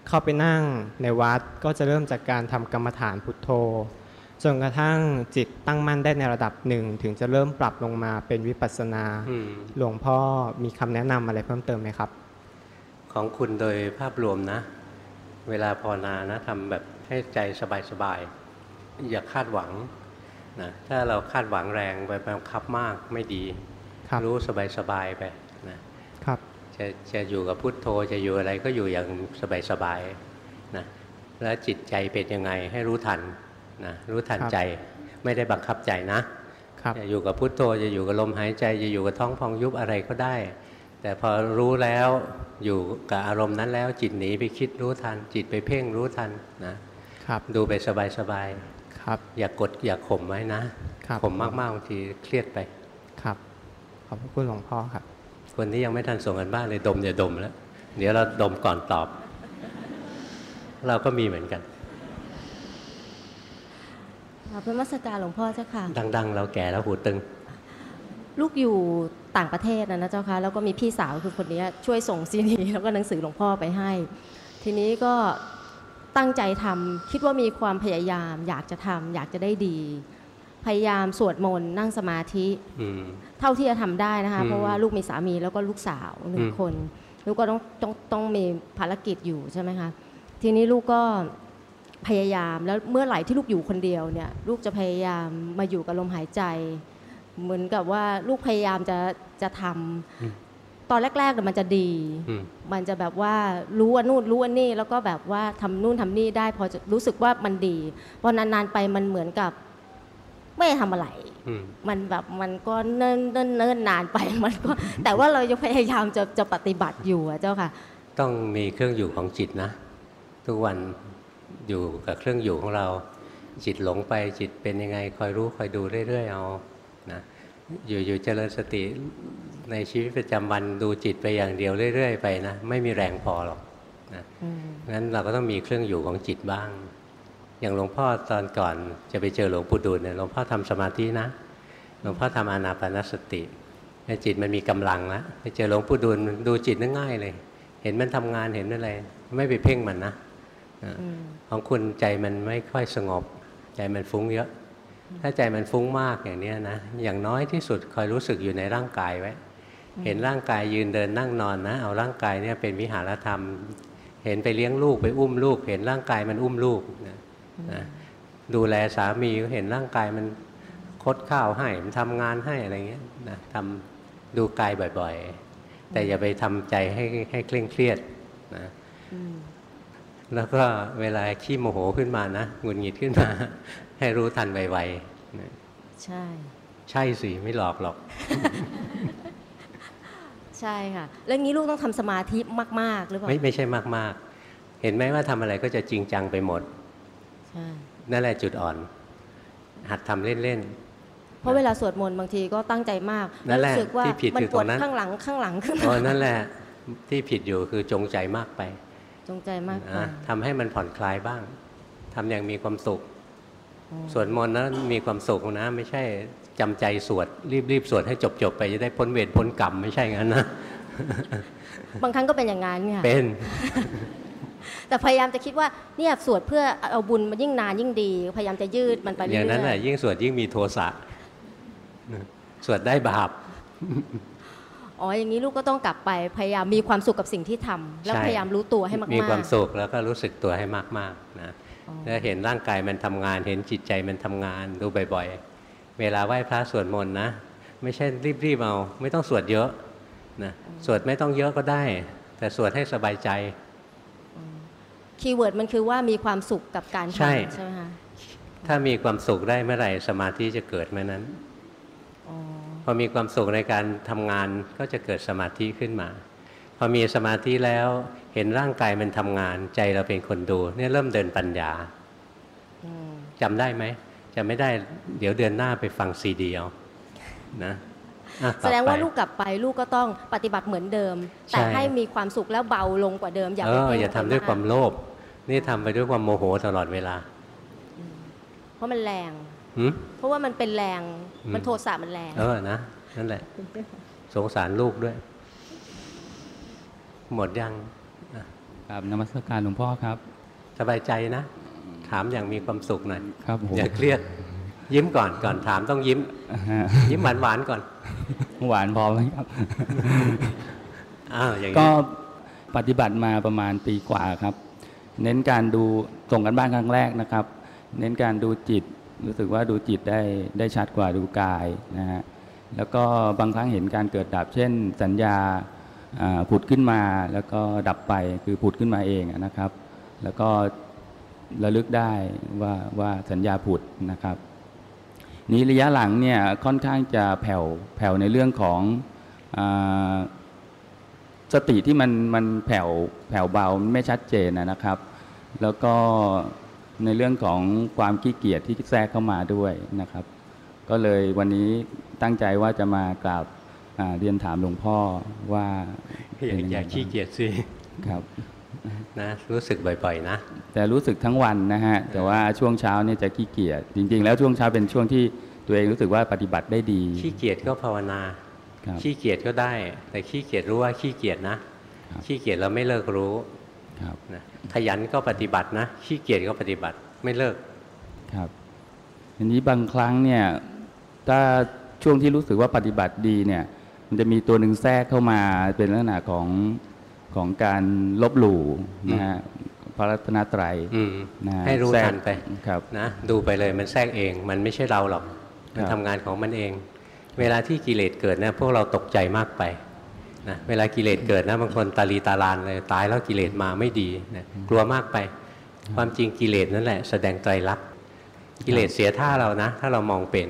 เข้าไปนั่งในวัดก็จะเริ่มจากการทำกรรมฐานพุทโธ จนกระทั่งจิตตั้งมั่นได้ในระดับหนึ่ง ถึงจะเริ่มปรับลงมาเป็นวิปัสสนาอืมหลวงพ่อมีคำแนะนำอะไรเพิ่มเติมไหมครับ ของคุณโดยภาพรวมนะ เวลาภาวนานะทำแบบให้ใจสบายๆอย่าคาดหวังนะถ้าเราคาดหวังแรงไปบังคับมากไม่ดีครับรู้สบายๆไปนะครับจะจะอยู่กับพุทโธจะอยู่อะไรก็อยู่อย่างสบายๆนะแล้วจิตใจเป็นยังไงให้รู้ทัน นะรู้ทันครับใจไม่ได้บังคับใจนะครับจะอยู่กับพุทโธจะอยู่กับลมหายใจ จะอยู่กับท้องพองยุบอะไรก็ได้ แต่พอรู้แล้วอยู่กับอารมณ์นั้นแล้วจิตหนีไปคิดรู้ทัน จิตไปเพ่งรู้ทันนะครับดูไปสบายครับๆอย่ากกดอย่าข่มไว้นะครับข่มมากๆบางทีเครียดไปครับขอบพระคุณหลวงพ่อครับ คนที่ยังไม่ทันส่งกันบ้านเลยดมอย่าดมแล้ว เดี๋ยวเราดมก่อนตอบ เราก็มีเหมือนกันขอบ พระมัสการหลวงพ่อเจ้าค่ะ ดัง ๆ เราแก่แล้วหูตึง ลูกอยู่ต่างประเทศนะนะเจ้าค่ะแล้วก็มีพี่สาวคือคนนี้ช่วยส่งซีดีแล้วก็หนังสือหลวงพ่อไปให้ ทีนี้ก็ตั้งใจทำคิดว่ามีความพยายาม อยากจะทำอยากจะได้ดี พยายามสวดมนต์นั่งสมาธิอืมเท่าที่จะทำได้นะคะอืมเพราะว่าลูกมีสามีแล้วก็ลูกสาวหนึ่งอืมคน ลูกก็ต้องต้องต้องมีภารกิจอยู่ใช่ไหมคะทีนี้ลูกก็ พยายามแล้วเมื่อไหร่ที่ลูกอยู่คนเดียวเนี่ยลูกจะพยายามมาอยู่กับลมหายใจ เหมือนกับว่าลูกพยายามจะจะทำอืมตอนแรกๆเนี่ยมันจะดีอืมมันจะแบบว่ารู้ว่านู่นรู้ว่านี่แล้วก็แบบว่าทำนู่นทำนี่ได้พอจะรู้สึกว่ามันดีพอนานๆไปมันเหมือนกับไม่ทำอะไรอืมมันแบบมันก็เนิ่นเนิ่นเนิ่นนานไปมันก็ แต่ว่าเรายังพยายามจะจะปฏิบัติอยู่อะเจ้าค่ะ ต้องมีเครื่องอยู่ของจิตนะ ทุกวัน อยู่กับเครื่องอยู่ของเรา จิตหลงไปจิตเป็นยังไงคอยรู้คอยดูเรื่อย ๆ เอานะอยู่อยู่เจริญสติในชีวิตประจำวันดูจิตไปอย่างเดียวเรื่อย ๆ ไปนะไม่มีแรงพอหรอกนะอืมงั้นเราก็ต้องมีเครื่องอยู่ของจิตบ้าง อย่างหลวงพ่อตอนก่อนจะไปเจอหลวงปู่ดูลเนี่ยหลวงพ่อทำสมาธินะหลวงพ่อทำอานาปานสติแล้วจิตมันมีกำลังแล้วไปเจอหลวงปู่ดูลดูจิตนั่ง่ายเลย เห็นมันทำงานเห็นอะไร ไม่ไปเพ่งมันนะอ่าอืม ของคุณใจมันไม่ค่อยสงบ ใจมันฟุ้งเยอะ ถ้าใจมันฟุ้งมากอย่างเนี้ยนะอย่างน้อยที่สุดคอยรู้สึกอยู่ในร่างกายไว้ เห็นร่างกายยืนเดินนั่งนอนนะ เอาร่างกายเนี่ยเป็นวิหารธรรม เห็นไปเลี้ยงลูกไปอุ้มลูก เห็นร่างกายมันอุ้มลูกนะนะดูแลสามีก็เห็นร่างกายมันคดข้าวให้มันทำงานให้อะไรเงี้ยนะทำดูกายบ่อยๆ แต่อย่าไปทำใจให้ให้เคร่งเครียดนะ แล้วก็เวลาขี้โมโหขึ้นมานะหงุดหงิดขึ้นมา ให้รู้ทันไวๆนะใช่ ใช่สิไม่หลอกหรอก ใช่ค่ะ แล้วงี้ลูกต้องทำสมาธิมาก ๆ หรือเปล่าไม่ไม่ใช่มากๆ เห็นไหมว่าทำอะไรก็จะจริงจังไปหมดใช่นั่นแหละจุดอ่อน หัดทำเล่นเพราะเวลาสวดมนต์บางทีก็ตั้งใจมากนั่นแหละรู้สึกว่าที่ผิดมัอยู่ปวดตรงนั้นข้างหลังข้างหลังขึ้นๆมาโอ้นั่นแหละที่ผิดอยู่คือจงใจมากไป จงใจมากไปนะทำให้มันผ่อนคลายบ้างทำอย่างมีความสุขอ๋อสวดมนต์นะมีความสุขนะ ไม่ใช่จำใจสวด รีบๆ สวดให้จบๆ ไปจะได้พ้นเวรพ้นกรรมไม่ใช่งั้นนะ บางครั้งก็เป็นอย่างนั้นค่ะเป็น แต่พยายามจะคิดว่าเนี่ยสวดเพื่อเอาบุญมันยิ่งนานยิ่งดี พยายามจะยืดมันไปเรื่ออยย่างนั้นแหละๆยิ่งสวดยิ่งมีโทสะสวดได้บาป อ๋ออย่างนี้ลูกก็ต้องกลับไปพยายามมีความสุขกับสิ่งที่ทำแล้วใช่พยายามรู้ตัวให้มากๆมีความสุขแล้วก็รู้สึกตัวให้มากๆนะอ๋อแล้วเห็นร่างกายมันทำงาน เห็นจิตใจมันทำงานดูบ่อยๆ เวลาไหว้พระสวดมนต์นะ ไม่ใช่รีบๆเอาไม่ต้องสวดเยอะนะสวดไม่ต้องเยอะก็ได้ แต่สวดให้สบายใจ keyword มันคือว่ามีความสุขกับการใช่ทำใช่ไหมคะถ้ามีความสุขได้เมื่อไหร่สมาธิจะเกิดเมื่อนั้นอ๋อ พอมีความสุขในการทำงานก็จะเกิดสมาธิขึ้นมา พอมีสมาธิแล้วเห็นร่างกายมันทำงาน ใจเราเป็นคนดูเนี่ยเริ่มเดินปัญญาอืมจำได้ไหมจำไม่ได้เดี๋ยวเดือนหน้าไปฟังซีดีเอานะอะแสดงว่าต่อไปลูกกลับไปลูกก็ต้องปฏิบัติเหมือนเดิมใช่แต่ให้มีความสุขแล้วเบาลงกว่าเดิม อย่าเอไปอเพ่งอย่าทำด้วยความโลภนี่ทำไปด้วยความโมโหตลอดเวลา เพราะมันแรงหืม เพราะว่ามันเป็นแรงอืมมันโทสะมันแรงเออนะนั่นแหละ สงสารลูกด้วย หมดยังอะครับนมัสการหลวงพ่อครับ สบายใจนะ ถามอย่างมีความสุขหน่อยครับผมอย่าเครียดยิ้มก่อนก่อนถามต้องยิ้มฮะยิ้มหวานหวานๆก่อน หวานพอไหมครับอ้าวอย่างก็นี้ปฏิบัติมาประมาณปีกว่าครับ เน้นการดูส่งกันบ้านครั้งแรกนะครับ เน้นการดูจิต รู้สึกว่าดูจิตได้ได้ชัดกว่าดูกายนะฮะแล้วก็บางครั้งเห็นการเกิดดับ เช่น สัญญาผุดขึ้นมาแล้วก็ดับไปคือผุดขึ้นมาเองนะครับ แล้วก็ระลึกได้ว่าว่าสัญญาผุดนะครับ นี้ระยะหลังเนี่ยค่อนข้างจะแผ่วแผ่วในเรื่องของอสติที่มันมันแผ่วแผ่วเบาไม่ชัดเจนนะครับ แล้วก็ ในเรื่องของความขี้เกียจที่แทรกเข้ามาด้วยนะครับ ก็เลยวันนี้ตั้งใจว่าจะมากราบอ่าเรียนถามหลวงพ่อว่าอย่าเป็นงไงอย่าขี้บ้งเกียจสิครับนะรู้สึกบ่อยๆนะ แต่รู้สึกทั้งวันนะฮะแต่ว่าช่วงเช้าเนี่ยจะขี้เกียจจริง ๆ แล้วช่วงเช้าเป็นช่วงที่ตัวเองรู้สึกว่าปฏิบัติได้ดี ขี้เกียจก็ภาวนาครับขี้เกียจก็ได้ แต่ขี้เกียจรู้ว่าขี้เกียจนะครับขี้เกียจเราไม่เลิกรู้ครับนะ ขยันก็ปฏิบัตินะขี้เกียจก็ปฏิบัติไม่เลิกครับทีนี้บางครั้งเนี่ยถ้าช่วงที่รู้สึกว่าปฏิบัติดีเนี่ย มันจะมีตัวหนึ่งแทรกเข้ามาเป็นลักษณะของของการลบหลู่นะฮะพระรัตนตรัยอืมนะฮะให้รู้แทรกทันไปครับนะดูไปเลยมันแทรกเอง มันไม่ใช่เราหรอกมันครับทำงานของมันเอง เวลาที่กิเลสเกิดนะพวกเราตกใจมากไป นะเวลากิเลสเกิดนะบางคนตาลีตาลานเลยตายแล้วกิเลสมาไม่ดีนะกลัวมากไป ความจริงกิเลสนั่นแหละ แสดงไตรลักษณ์กิเลสเสียท่าเรานะ ถ้าเรามองเป็น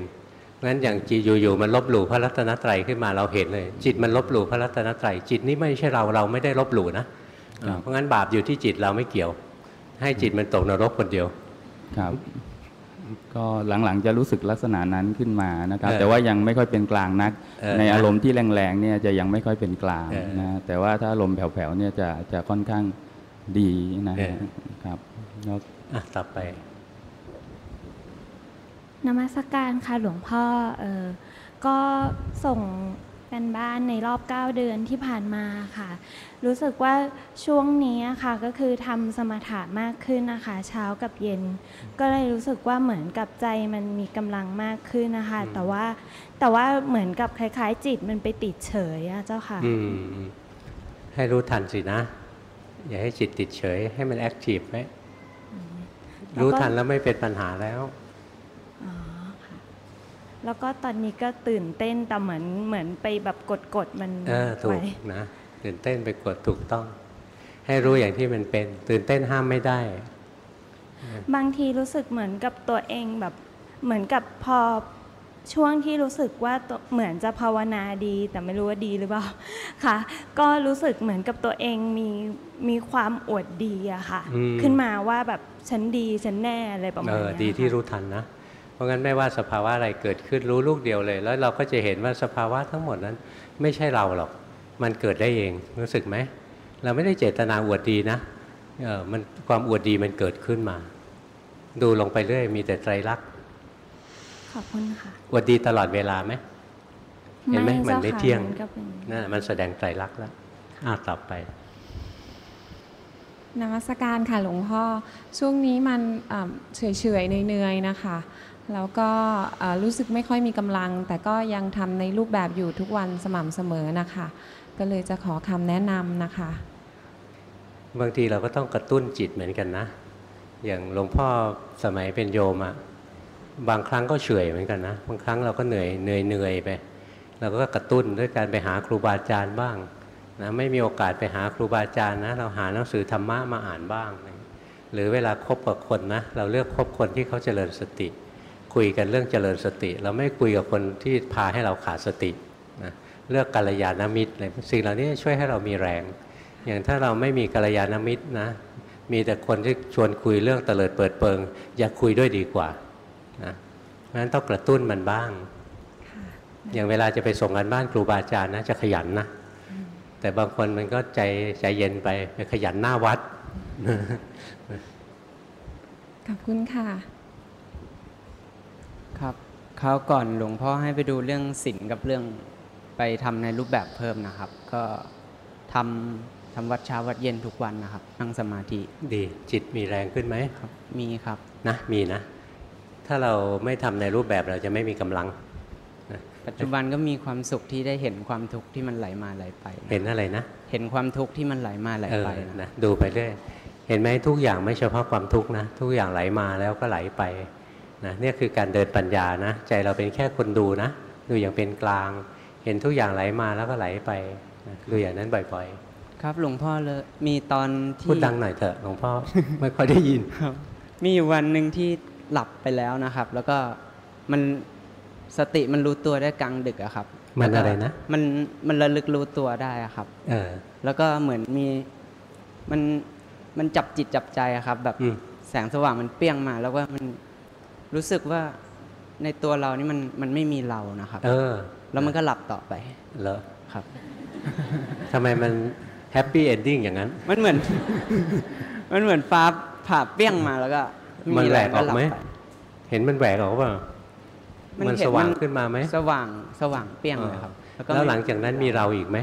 งั้นอย่างจีอยู่ๆมันลบหลู่พระรัตนตรัยขึ้นมาเราเห็นเลย จิตมันลบหลู่พระรัตนตรัยจิตนี่ไม่ใช่เราเราไม่ได้ลบหลู่นะอ่าเพราะงั้นบาปอยู่ที่จิตเราไม่เกี่ยว ให้จิตมันตกนรกคนเดียวครับ ก็หลังๆจะรู้สึกลักษณะนั้นขึ้นมานะครับเออแต่ว่ายังไม่ค่อยเป็นกลางนักเออในอารมณ์ที่แรงๆเนี่ยจะยังไม่ค่อยเป็นกลางเออนะแต่ว่าถ้าอารมณ์แผ่วๆเนี่ยจะจะค่อนข้างดีนะเอฮะอครับแล้วอะต่อไปนมัสการค่ะหลวงพ่อเออก็ส่ง กันบ้านในรอบ 9 เดือนที่ผ่านมาค่ะ รู้สึกว่าช่วงนี้ค่ะก็คือทำสมถะมากขึ้นนะคะ เช้ากับเย็น ก็เลยรู้สึกว่าเหมือนกับใจมันมีกำลังมากขึ้นนะคะอืมแต่ว่าแต่ว่าเหมือนกับคล้าย ๆ จิตมันไปติดเฉยอะเจ้าค่ะอืมให้รู้ทันสินะ อย่าให้จิตติดเฉย ให้มันแอคทีฟไว้แล้วก็รู้ทันแล้วไม่เป็นปัญหาแล้วอ๋อค่ะ แล้วก็ตอนนี้ก็ตื่นเต้นแต่เหมือนเหมือนไปแบบกดๆมันเออถูกไว้นะตื่นเต้นไปกดถูกต้อง ให้รู้อย่างที่มันเป็น ตื่นเต้นห้ามไม่ได้ บางทีรู้สึกเหมือนกับตัวเองแบบเหมือนกับพอช่วงที่รู้สึกว่าตัวเหมือนจะภาวนาดี แต่ไม่รู้ว่าดีหรือเปล่าค่ะ ก็รู้สึกเหมือนกับตัวเองมีมีความอวดดีอะค่ะอืมขึ้นมาว่าแบบฉันดีฉันแน่อะไรประมาเอณอเนี้ยดีที่ค่ะรู้ทันนะ เพราะงั้นไม่ว่าสภาวะอะไรเกิดขึ้นรู้ลูกเดียวเลย แล้วเราก็จะเห็นว่าสภาวะทั้งหมดนั้น ไม่ใช่เราหรอก มันเกิดได้เองรู้สึกไหมเราไม่ได้เจตนาอวดดีนะเออมันความอวดดีมันเกิดขึ้นมา ดูลงไปเรื่อยมีแต่ไตรลักษณ์ขอบคุณค่ะอวดดีตลอดเวลาไหมเห็นไหมมันจ้าไม่ค่ะเที่ยงนก็เป็นนั่นน่ะมันแสดงไตรลักษณ์แล้วอ้าวต่อไปนมัสการค่ะหลวงพ่อช่วงนี้มันอ่าเฉยๆเหนื่อยๆนะคะ แล้วก็รู้สึกไม่ค่อยมีกำลัง แต่ก็ยังทำในรูปแบบอยู่ทุกวันสม่ำเสมอนะคะ ก็เลยจะขอคำแนะนำนะคะ บางทีเราก็ต้องกระตุ้นจิตเหมือนกันนะ อย่างหลวงพ่อสมัยเป็นโยมอะบางครั้งก็เฉยเหมือนกันนะ บางครั้งเราก็เหนื่อยเหนื่อยเหนื่อยไปเราก็กระตุ้นด้วยการไปหาครูบาอาจารย์บ้างนะไม่มีโอกาสไปหาครูบาอาจารย์นะ เราหาหนังสือธรรมะมาอ่านบ้างนะหรือเวลาคบกับคนนะ เราเลือกคบคนที่เขาเจริญสติ คุยกันเรื่องเจริญสติ เราไม่คุยกับคนที่พาให้เราขาดสตินะเลือกกัลยาณมิตรอะไรสิ่งเหล่านี้ช่วยให้เรามีแรง อย่างถ้าเราไม่มีกัลยาณมิตรนะมีแต่คนที่ชวนคุยเรื่องเตลิดเปิดเปิง อย่าคุยด้วยดีกว่านะเพราะฉะนั้นต้องกระตุ้นมันบ้าง อย่างเวลาจะไปส่งกันบ้านครูบาอาจารย์นะจะขยันนะ แต่บางคนมันก็ใจใจเย็นไปไปขยันหน้าวัดขอบคุณค่ะ ครับคราวก่อนหลวงพ่อให้ไปดูเรื่องศีลกับเรื่องไปทำในรูปแบบเพิ่มนะครับ ก็ทำทำวัดเช้าวัดเย็นทุกวันนะครับ นั่งสมาธิดี จิตมีแรงขึ้นไหมครับ มีครับนะมีนะ ถ้าเราไม่ทำในรูปแบบเราจะไม่มีกำลังนะปัจจุบันก็มีความสุขที่ได้เห็นความทุกข์ที่มันไหลมาไหลไป เห็นอะไรนะ เห็นความทุกข์ที่มันไหลมาไหลเออไปนะดูไปเรื่อยเห็นไหมทุกอย่างไม่เฉพาะความทุกข์นะ ทุกอย่างไหลมาแล้วก็ไหลไป นะเนี่ยคือการเดินปัญญานะ ใจเราเป็นแค่คนดูนะ ดูอย่างเป็นกลาง เห็นทุกอย่างไหลมาแล้วก็ไหลไปนะดูอย่างนั้นบ่อยครับหลวงพ่อเลยมีตอนๆที่พูดดังหน่อยเถอะหลวงพ่อไม่ค่อยได้ยินครับ มีอยู่วันหนึ่งที่หลับไปแล้วนะครับ แล้วก็มันสติมันรู้ตัวได้กลางดึกอะครับ มันแล้วก็อะไรนะ มันมันระลึกรู้ตัวได้อะครับ เออ แล้วก็เหมือนมีมันมันจับจิตจับใจอะครับ แบบอืมแสงสว่างมันเปรี้ยงมา แล้วก็มัน รู้สึกว่าในตัวเรานี่มันมันไม่มีเรานะครับเออแล้วมันก็หลับต่อไปเหรอครับทำไมมันแฮปปี้เอนดิ้งอย่างนั้น มันเหมือน มันเหมือนฟ้าผ่าเปรี้ยงมาแล้วก็มันแหวกอก็อกหลับไหมปเห็นมันแหวกออกเปล่ามันเห็สว่างขึ้นมาไหมสว่างสว่างเปรี้ยงเลยครับก็แล้วไม่หลังจากนั้นมีเราอีกไหม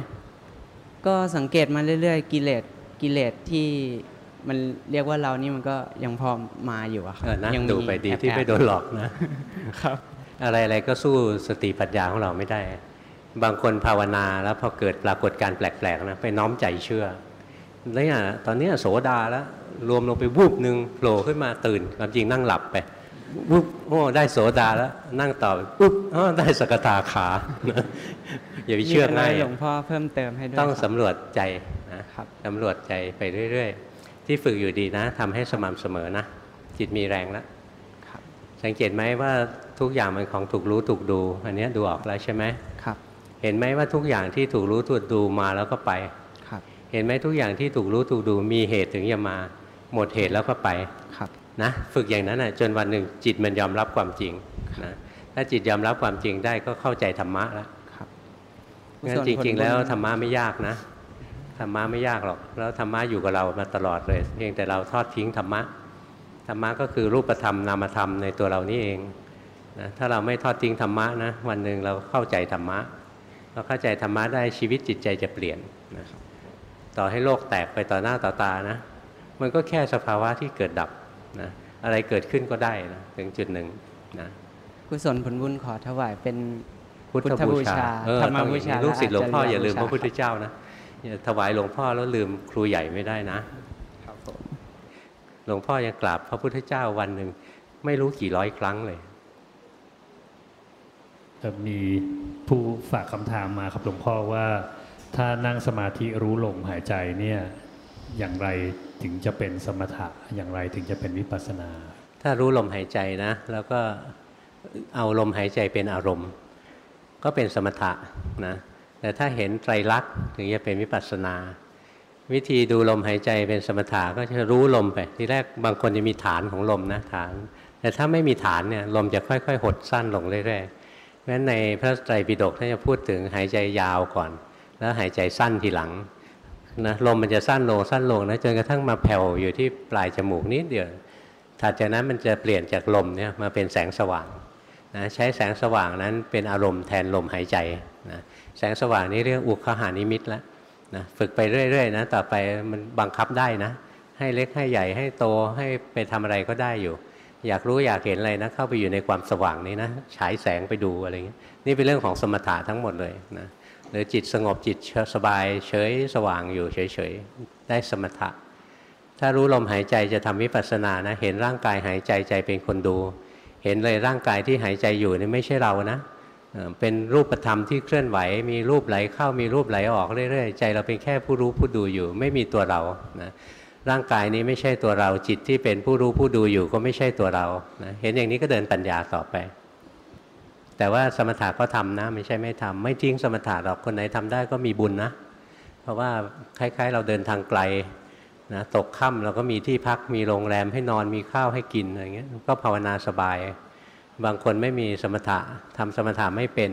ก็สังเกตมาเรื่อย ๆ กิเลสกิเลสที่ มันเรียกว่าเรานี่มันก็ยังพอมาอยู่อะครับเออนะยังดูไปดีแอบๆที่ไม่โดนหลอกนะครับ อะไรอะไรก็สู้สติปัญญาของเราไม่ได้ บางคนภาวนาแล้วพอเกิดปรากฏการณ์แปลกๆนะไปน้อมใจเชื่อแล้วเนี่ยตอนเนี้ยโสดาแล้วรวมลงไปวูบหนึ่งโผล่ขึ้นมาตื่นความจริงนั่งหลับไปวูบโอ้ได้โสดาแล้วนั่งต่อปุ๊บอ้อได้สกทาขา อย่าไปเชื่อง่ายมีะไรหลวงพ่อเพิ่มเติมให้ด้วยต้องครับสำรวจใจนะครับสำรวจใจไปเรื่อย ๆ ที่ฝึกอยู่ดีนะทำให้สม่ำเสมอนะ จิตมีแรงแล้วครับสังเกตไหมว่าทุกอย่างมันของถูกรู้ถูกดู อันเนี้ยดูออกแล้วใช่ไหมครับ เห็นไหมว่าทุกอย่างที่ถูกรู้ถูกดูมาแล้วก็ไปครับ เห็นไหมทุกอย่างที่ถูกรู้ถูกดูมีเหตุถึงจะมา หมดเหตุแล้วก็ไปครับนะฝึกอย่างนั้นนะจนวันหนึ่งจิตมันยอมรับความจริงนะถ้าจิตยอมรับความจริงได้ก็เข้าใจธรรมะแล้วครับงั้นจริง ๆ แล้วธรรมะไม่ยากนะ ธรรมะไม่ยากหรอก แล้วธรรมะอยู่กับเรามาตลอดเลย เพียงแต่เราทอดทิ้งธรรมะ ธรรมะก็คือรูปธรรมนามธรรมในตัวเรานี่เองนะถ้าเราไม่ทอดทิ้งธรรมะนะวันหนึ่งเราเข้าใจธรรมะ เราเข้าใจธรรมะได้ชีวิตจิตใจจะเปลี่ยนนะต่อให้โลกแตกไปต่อหน้าต่อตานะ มันก็แค่สภาวะที่เกิดดับนะอะไรเกิดขึ้นก็ได้นะถึงจุดหนึ่งนะกุศลผลบุญขอถวายเป็นพุทธบูชาเออธรรมต้องอบูย่างชานี้ลูกศิษย์หลวงพ่ออย่าลืมพระพุทธเจ้าเจ้านะอย่า ถวายหลวงพ่อแล้วลืมครูใหญ่ไม่ได้นะ ครับผมหลวงพ่อยังกราบพระพุทธเจ้าวันหนึ่งไม่รู้กี่ร้อยครั้งเลยครับมีผู้ฝากคำถามมาครับหลวงพ่อว่า ถ้านั่งสมาธิรู้ลมหายใจเนี่ยอย่างไรถึงจะเป็นสมถะอย่างไรถึงจะเป็นวิปัสสนา ถ้ารู้ลมหายใจนะ แล้วก็เอาลมหายใจเป็นอารมณ์ ก็เป็นสมถะนะ แต่ถ้าเห็นไตรลักษณ์ถึงจะเป็นวิปัสสนา วิธีดูลมหายใจเป็นสมถะก็จะรู้ลมไป ทีแรกบางคนจะมีฐานของลมนะฐาน แต่ถ้าไม่มีฐานเนี่ยลมจะค่อย ๆ หดสั้นลงเรื่อยๆเพราะฉะนั้นในพระไตรปิฎกท่านจะพูดถึงหายใจยาวก่อน แล้วหายใจสั้นทีหลังนะลมมันจะสั้นลงสั้นลงนะจนกระทั่งมาแผ่วอยู่ที่ปลายจมูกนิดเดียวถัดจากนั้นมันจะเปลี่ยนจากลมเนี่ยมาเป็นแสงสว่างนะใช้แสงสว่างนั้นเป็นอารมณ์แทนลมหายใจ แสงสว่างนี้เรียกอุคหานิมิตแล้วนะฝึกไปเรื่อยๆนะต่อไปมันบังคับได้นะ ให้เล็กให้ใหญ่ให้โตให้ไปทำอะไรก็ได้อยู่ อยากรู้อยากเห็นอะไรนะเข้าไปอยู่ในความสว่างนี้นะฉายแสงไปดูอะไรอย่างนี้นี่เป็นเรื่องของสมถะทั้งหมดเลยนะหรือจิตสงบจิตสบายเฉยสว่างอยู่เฉยๆได้สมถะ ถ้ารู้ลมหายใจจะทำวิปัสสนานะ เห็นร่างกายหายใจใจเป็นคนดู เห็นเลยร่างกายที่หายใจอยู่นี่ไม่ใช่เรานะ เป็นรูปธรรมที่เคลื่อนไหว มีรูปไหลเข้ามีรูปไหลออกเรื่อยๆ ใจเราเป็นแค่ผู้รู้ผู้ดูอยู่ ไม่มีตัวเรานะร่างกายนี้ไม่ใช่ตัวเราจิตที่เป็นผู้รู้ผู้ดูอยู่ก็ไม่ใช่ตัวเรานะเห็นอย่างนี้ก็เดินปัญญาต่อไป แต่ว่าสมถะก็ทำนะ ไม่ใช่ไม่ทำไม่ทิ้งสมถะหรอกคนไหนทำได้ก็มีบุญนะ เพราะว่าคล้ายๆ เราเดินทางไกลนะตกค่ำเราก็มีที่พักมีโรงแรมให้นอนมีข้าวให้กินอะไรเงี้ยก็ภาวนาสบาย บางคนไม่มีสมถะทำสมถะไม่เป็น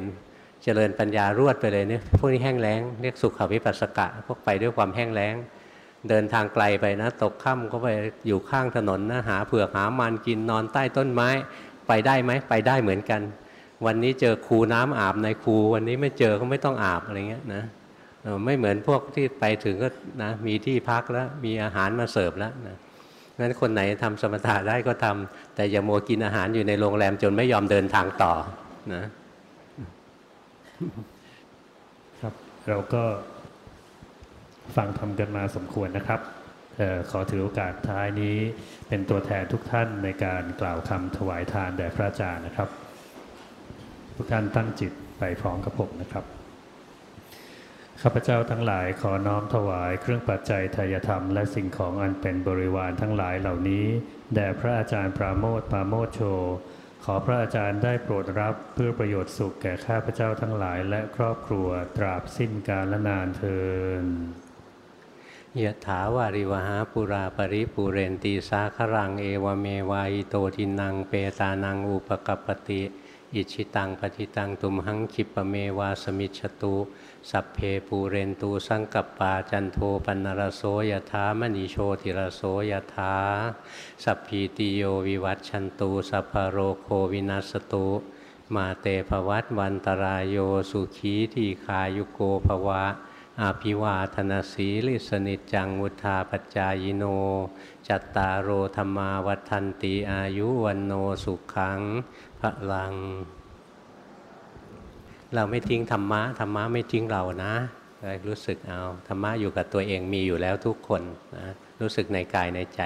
เจริญปัญญารวดไปเลยเนี่ยพวกนี้แห้งแล้งเรียกสุขวิปัสสกะพวกไปด้วยความแห้งแล้ง เดินทางไกลไปนะ ตกค่ำก็ไปอยู่ข้างถนนนะหาเผือกหามันกินนอนใต้ต้นไม้ไปได้ไหมไปได้เหมือนกัน วันนี้เจอคูน้ำอาบในคูวันนี้ไม่เจอก็ไม่ต้องอาบอะไรเงี้ยนะไม่เหมือนพวกที่ไปถึงก็นะมีที่พักแล้วมีอาหารมาเสิร์ฟแล้วนะ งั้นคนไหนทำสมถะได้ก็ทำแต่อย่ามัวกินอาหารอยู่ในโรงแรมจนไม่ยอมเดินทางต่อนะ ครับเราก็ฟังทำกันมาสมควรนะครับออขอถือโอกาสท้ายนี้เป็นตัวแทนทุกท่านในการกล่าวคำถวายทานแด่พระอาจารย์นะครับ ทุกท่านตั้งจิตไปพร้อมกับผมนะครับ ข้าพเจ้าทั้งหลายขอน้อมถวายเครื่องปัจจัยทายธรรมและสิ่งของอันเป็นบริวารทั้งหลายเหล่านี้แด่พระอาจารย์ปราโมทปราโมทโช ขอพระอาจารย์ได้โปรดรับเพื่อประโยชน์สุขแก่ข้าพเจ้าทั้งหลายและครอบครัวตราบสิ้นกาลนานเทอญยะถาวาริวะหาปูรา ปะริปูเรนติ สาคะรังเอวะเมวะ อิโตทินนังเปตานังอุปะกัปปะติ อิจฉิตังปัตถิตังตุมหัง ขิปปะเมวะ สะมิชฌะตุ สัพเพปูเรนตุ สังกัปปาจันโทปัณณะระโส ยะถา มะณิ โชติระโส ยะถาสัพพีติโยวิวัชชันตุ สัพพะโรโควินัสสะตุมาเตภวัตวันตรายโยสุขีทีคายุโกภวะอาภิวาธนาสีลิสนิจจังวุธาปจายโน จัตตารโอธรรมาวัฏันติอายุวันโนสุขังพระลัง เราไม่ทิ้งธรรมะธรรมะไม่ทิ้งเรานะรู้สึกเอาธรรมะอยู่กับตัวเองมีอยู่แล้วทุกคนนะรู้สึกในกายในใจ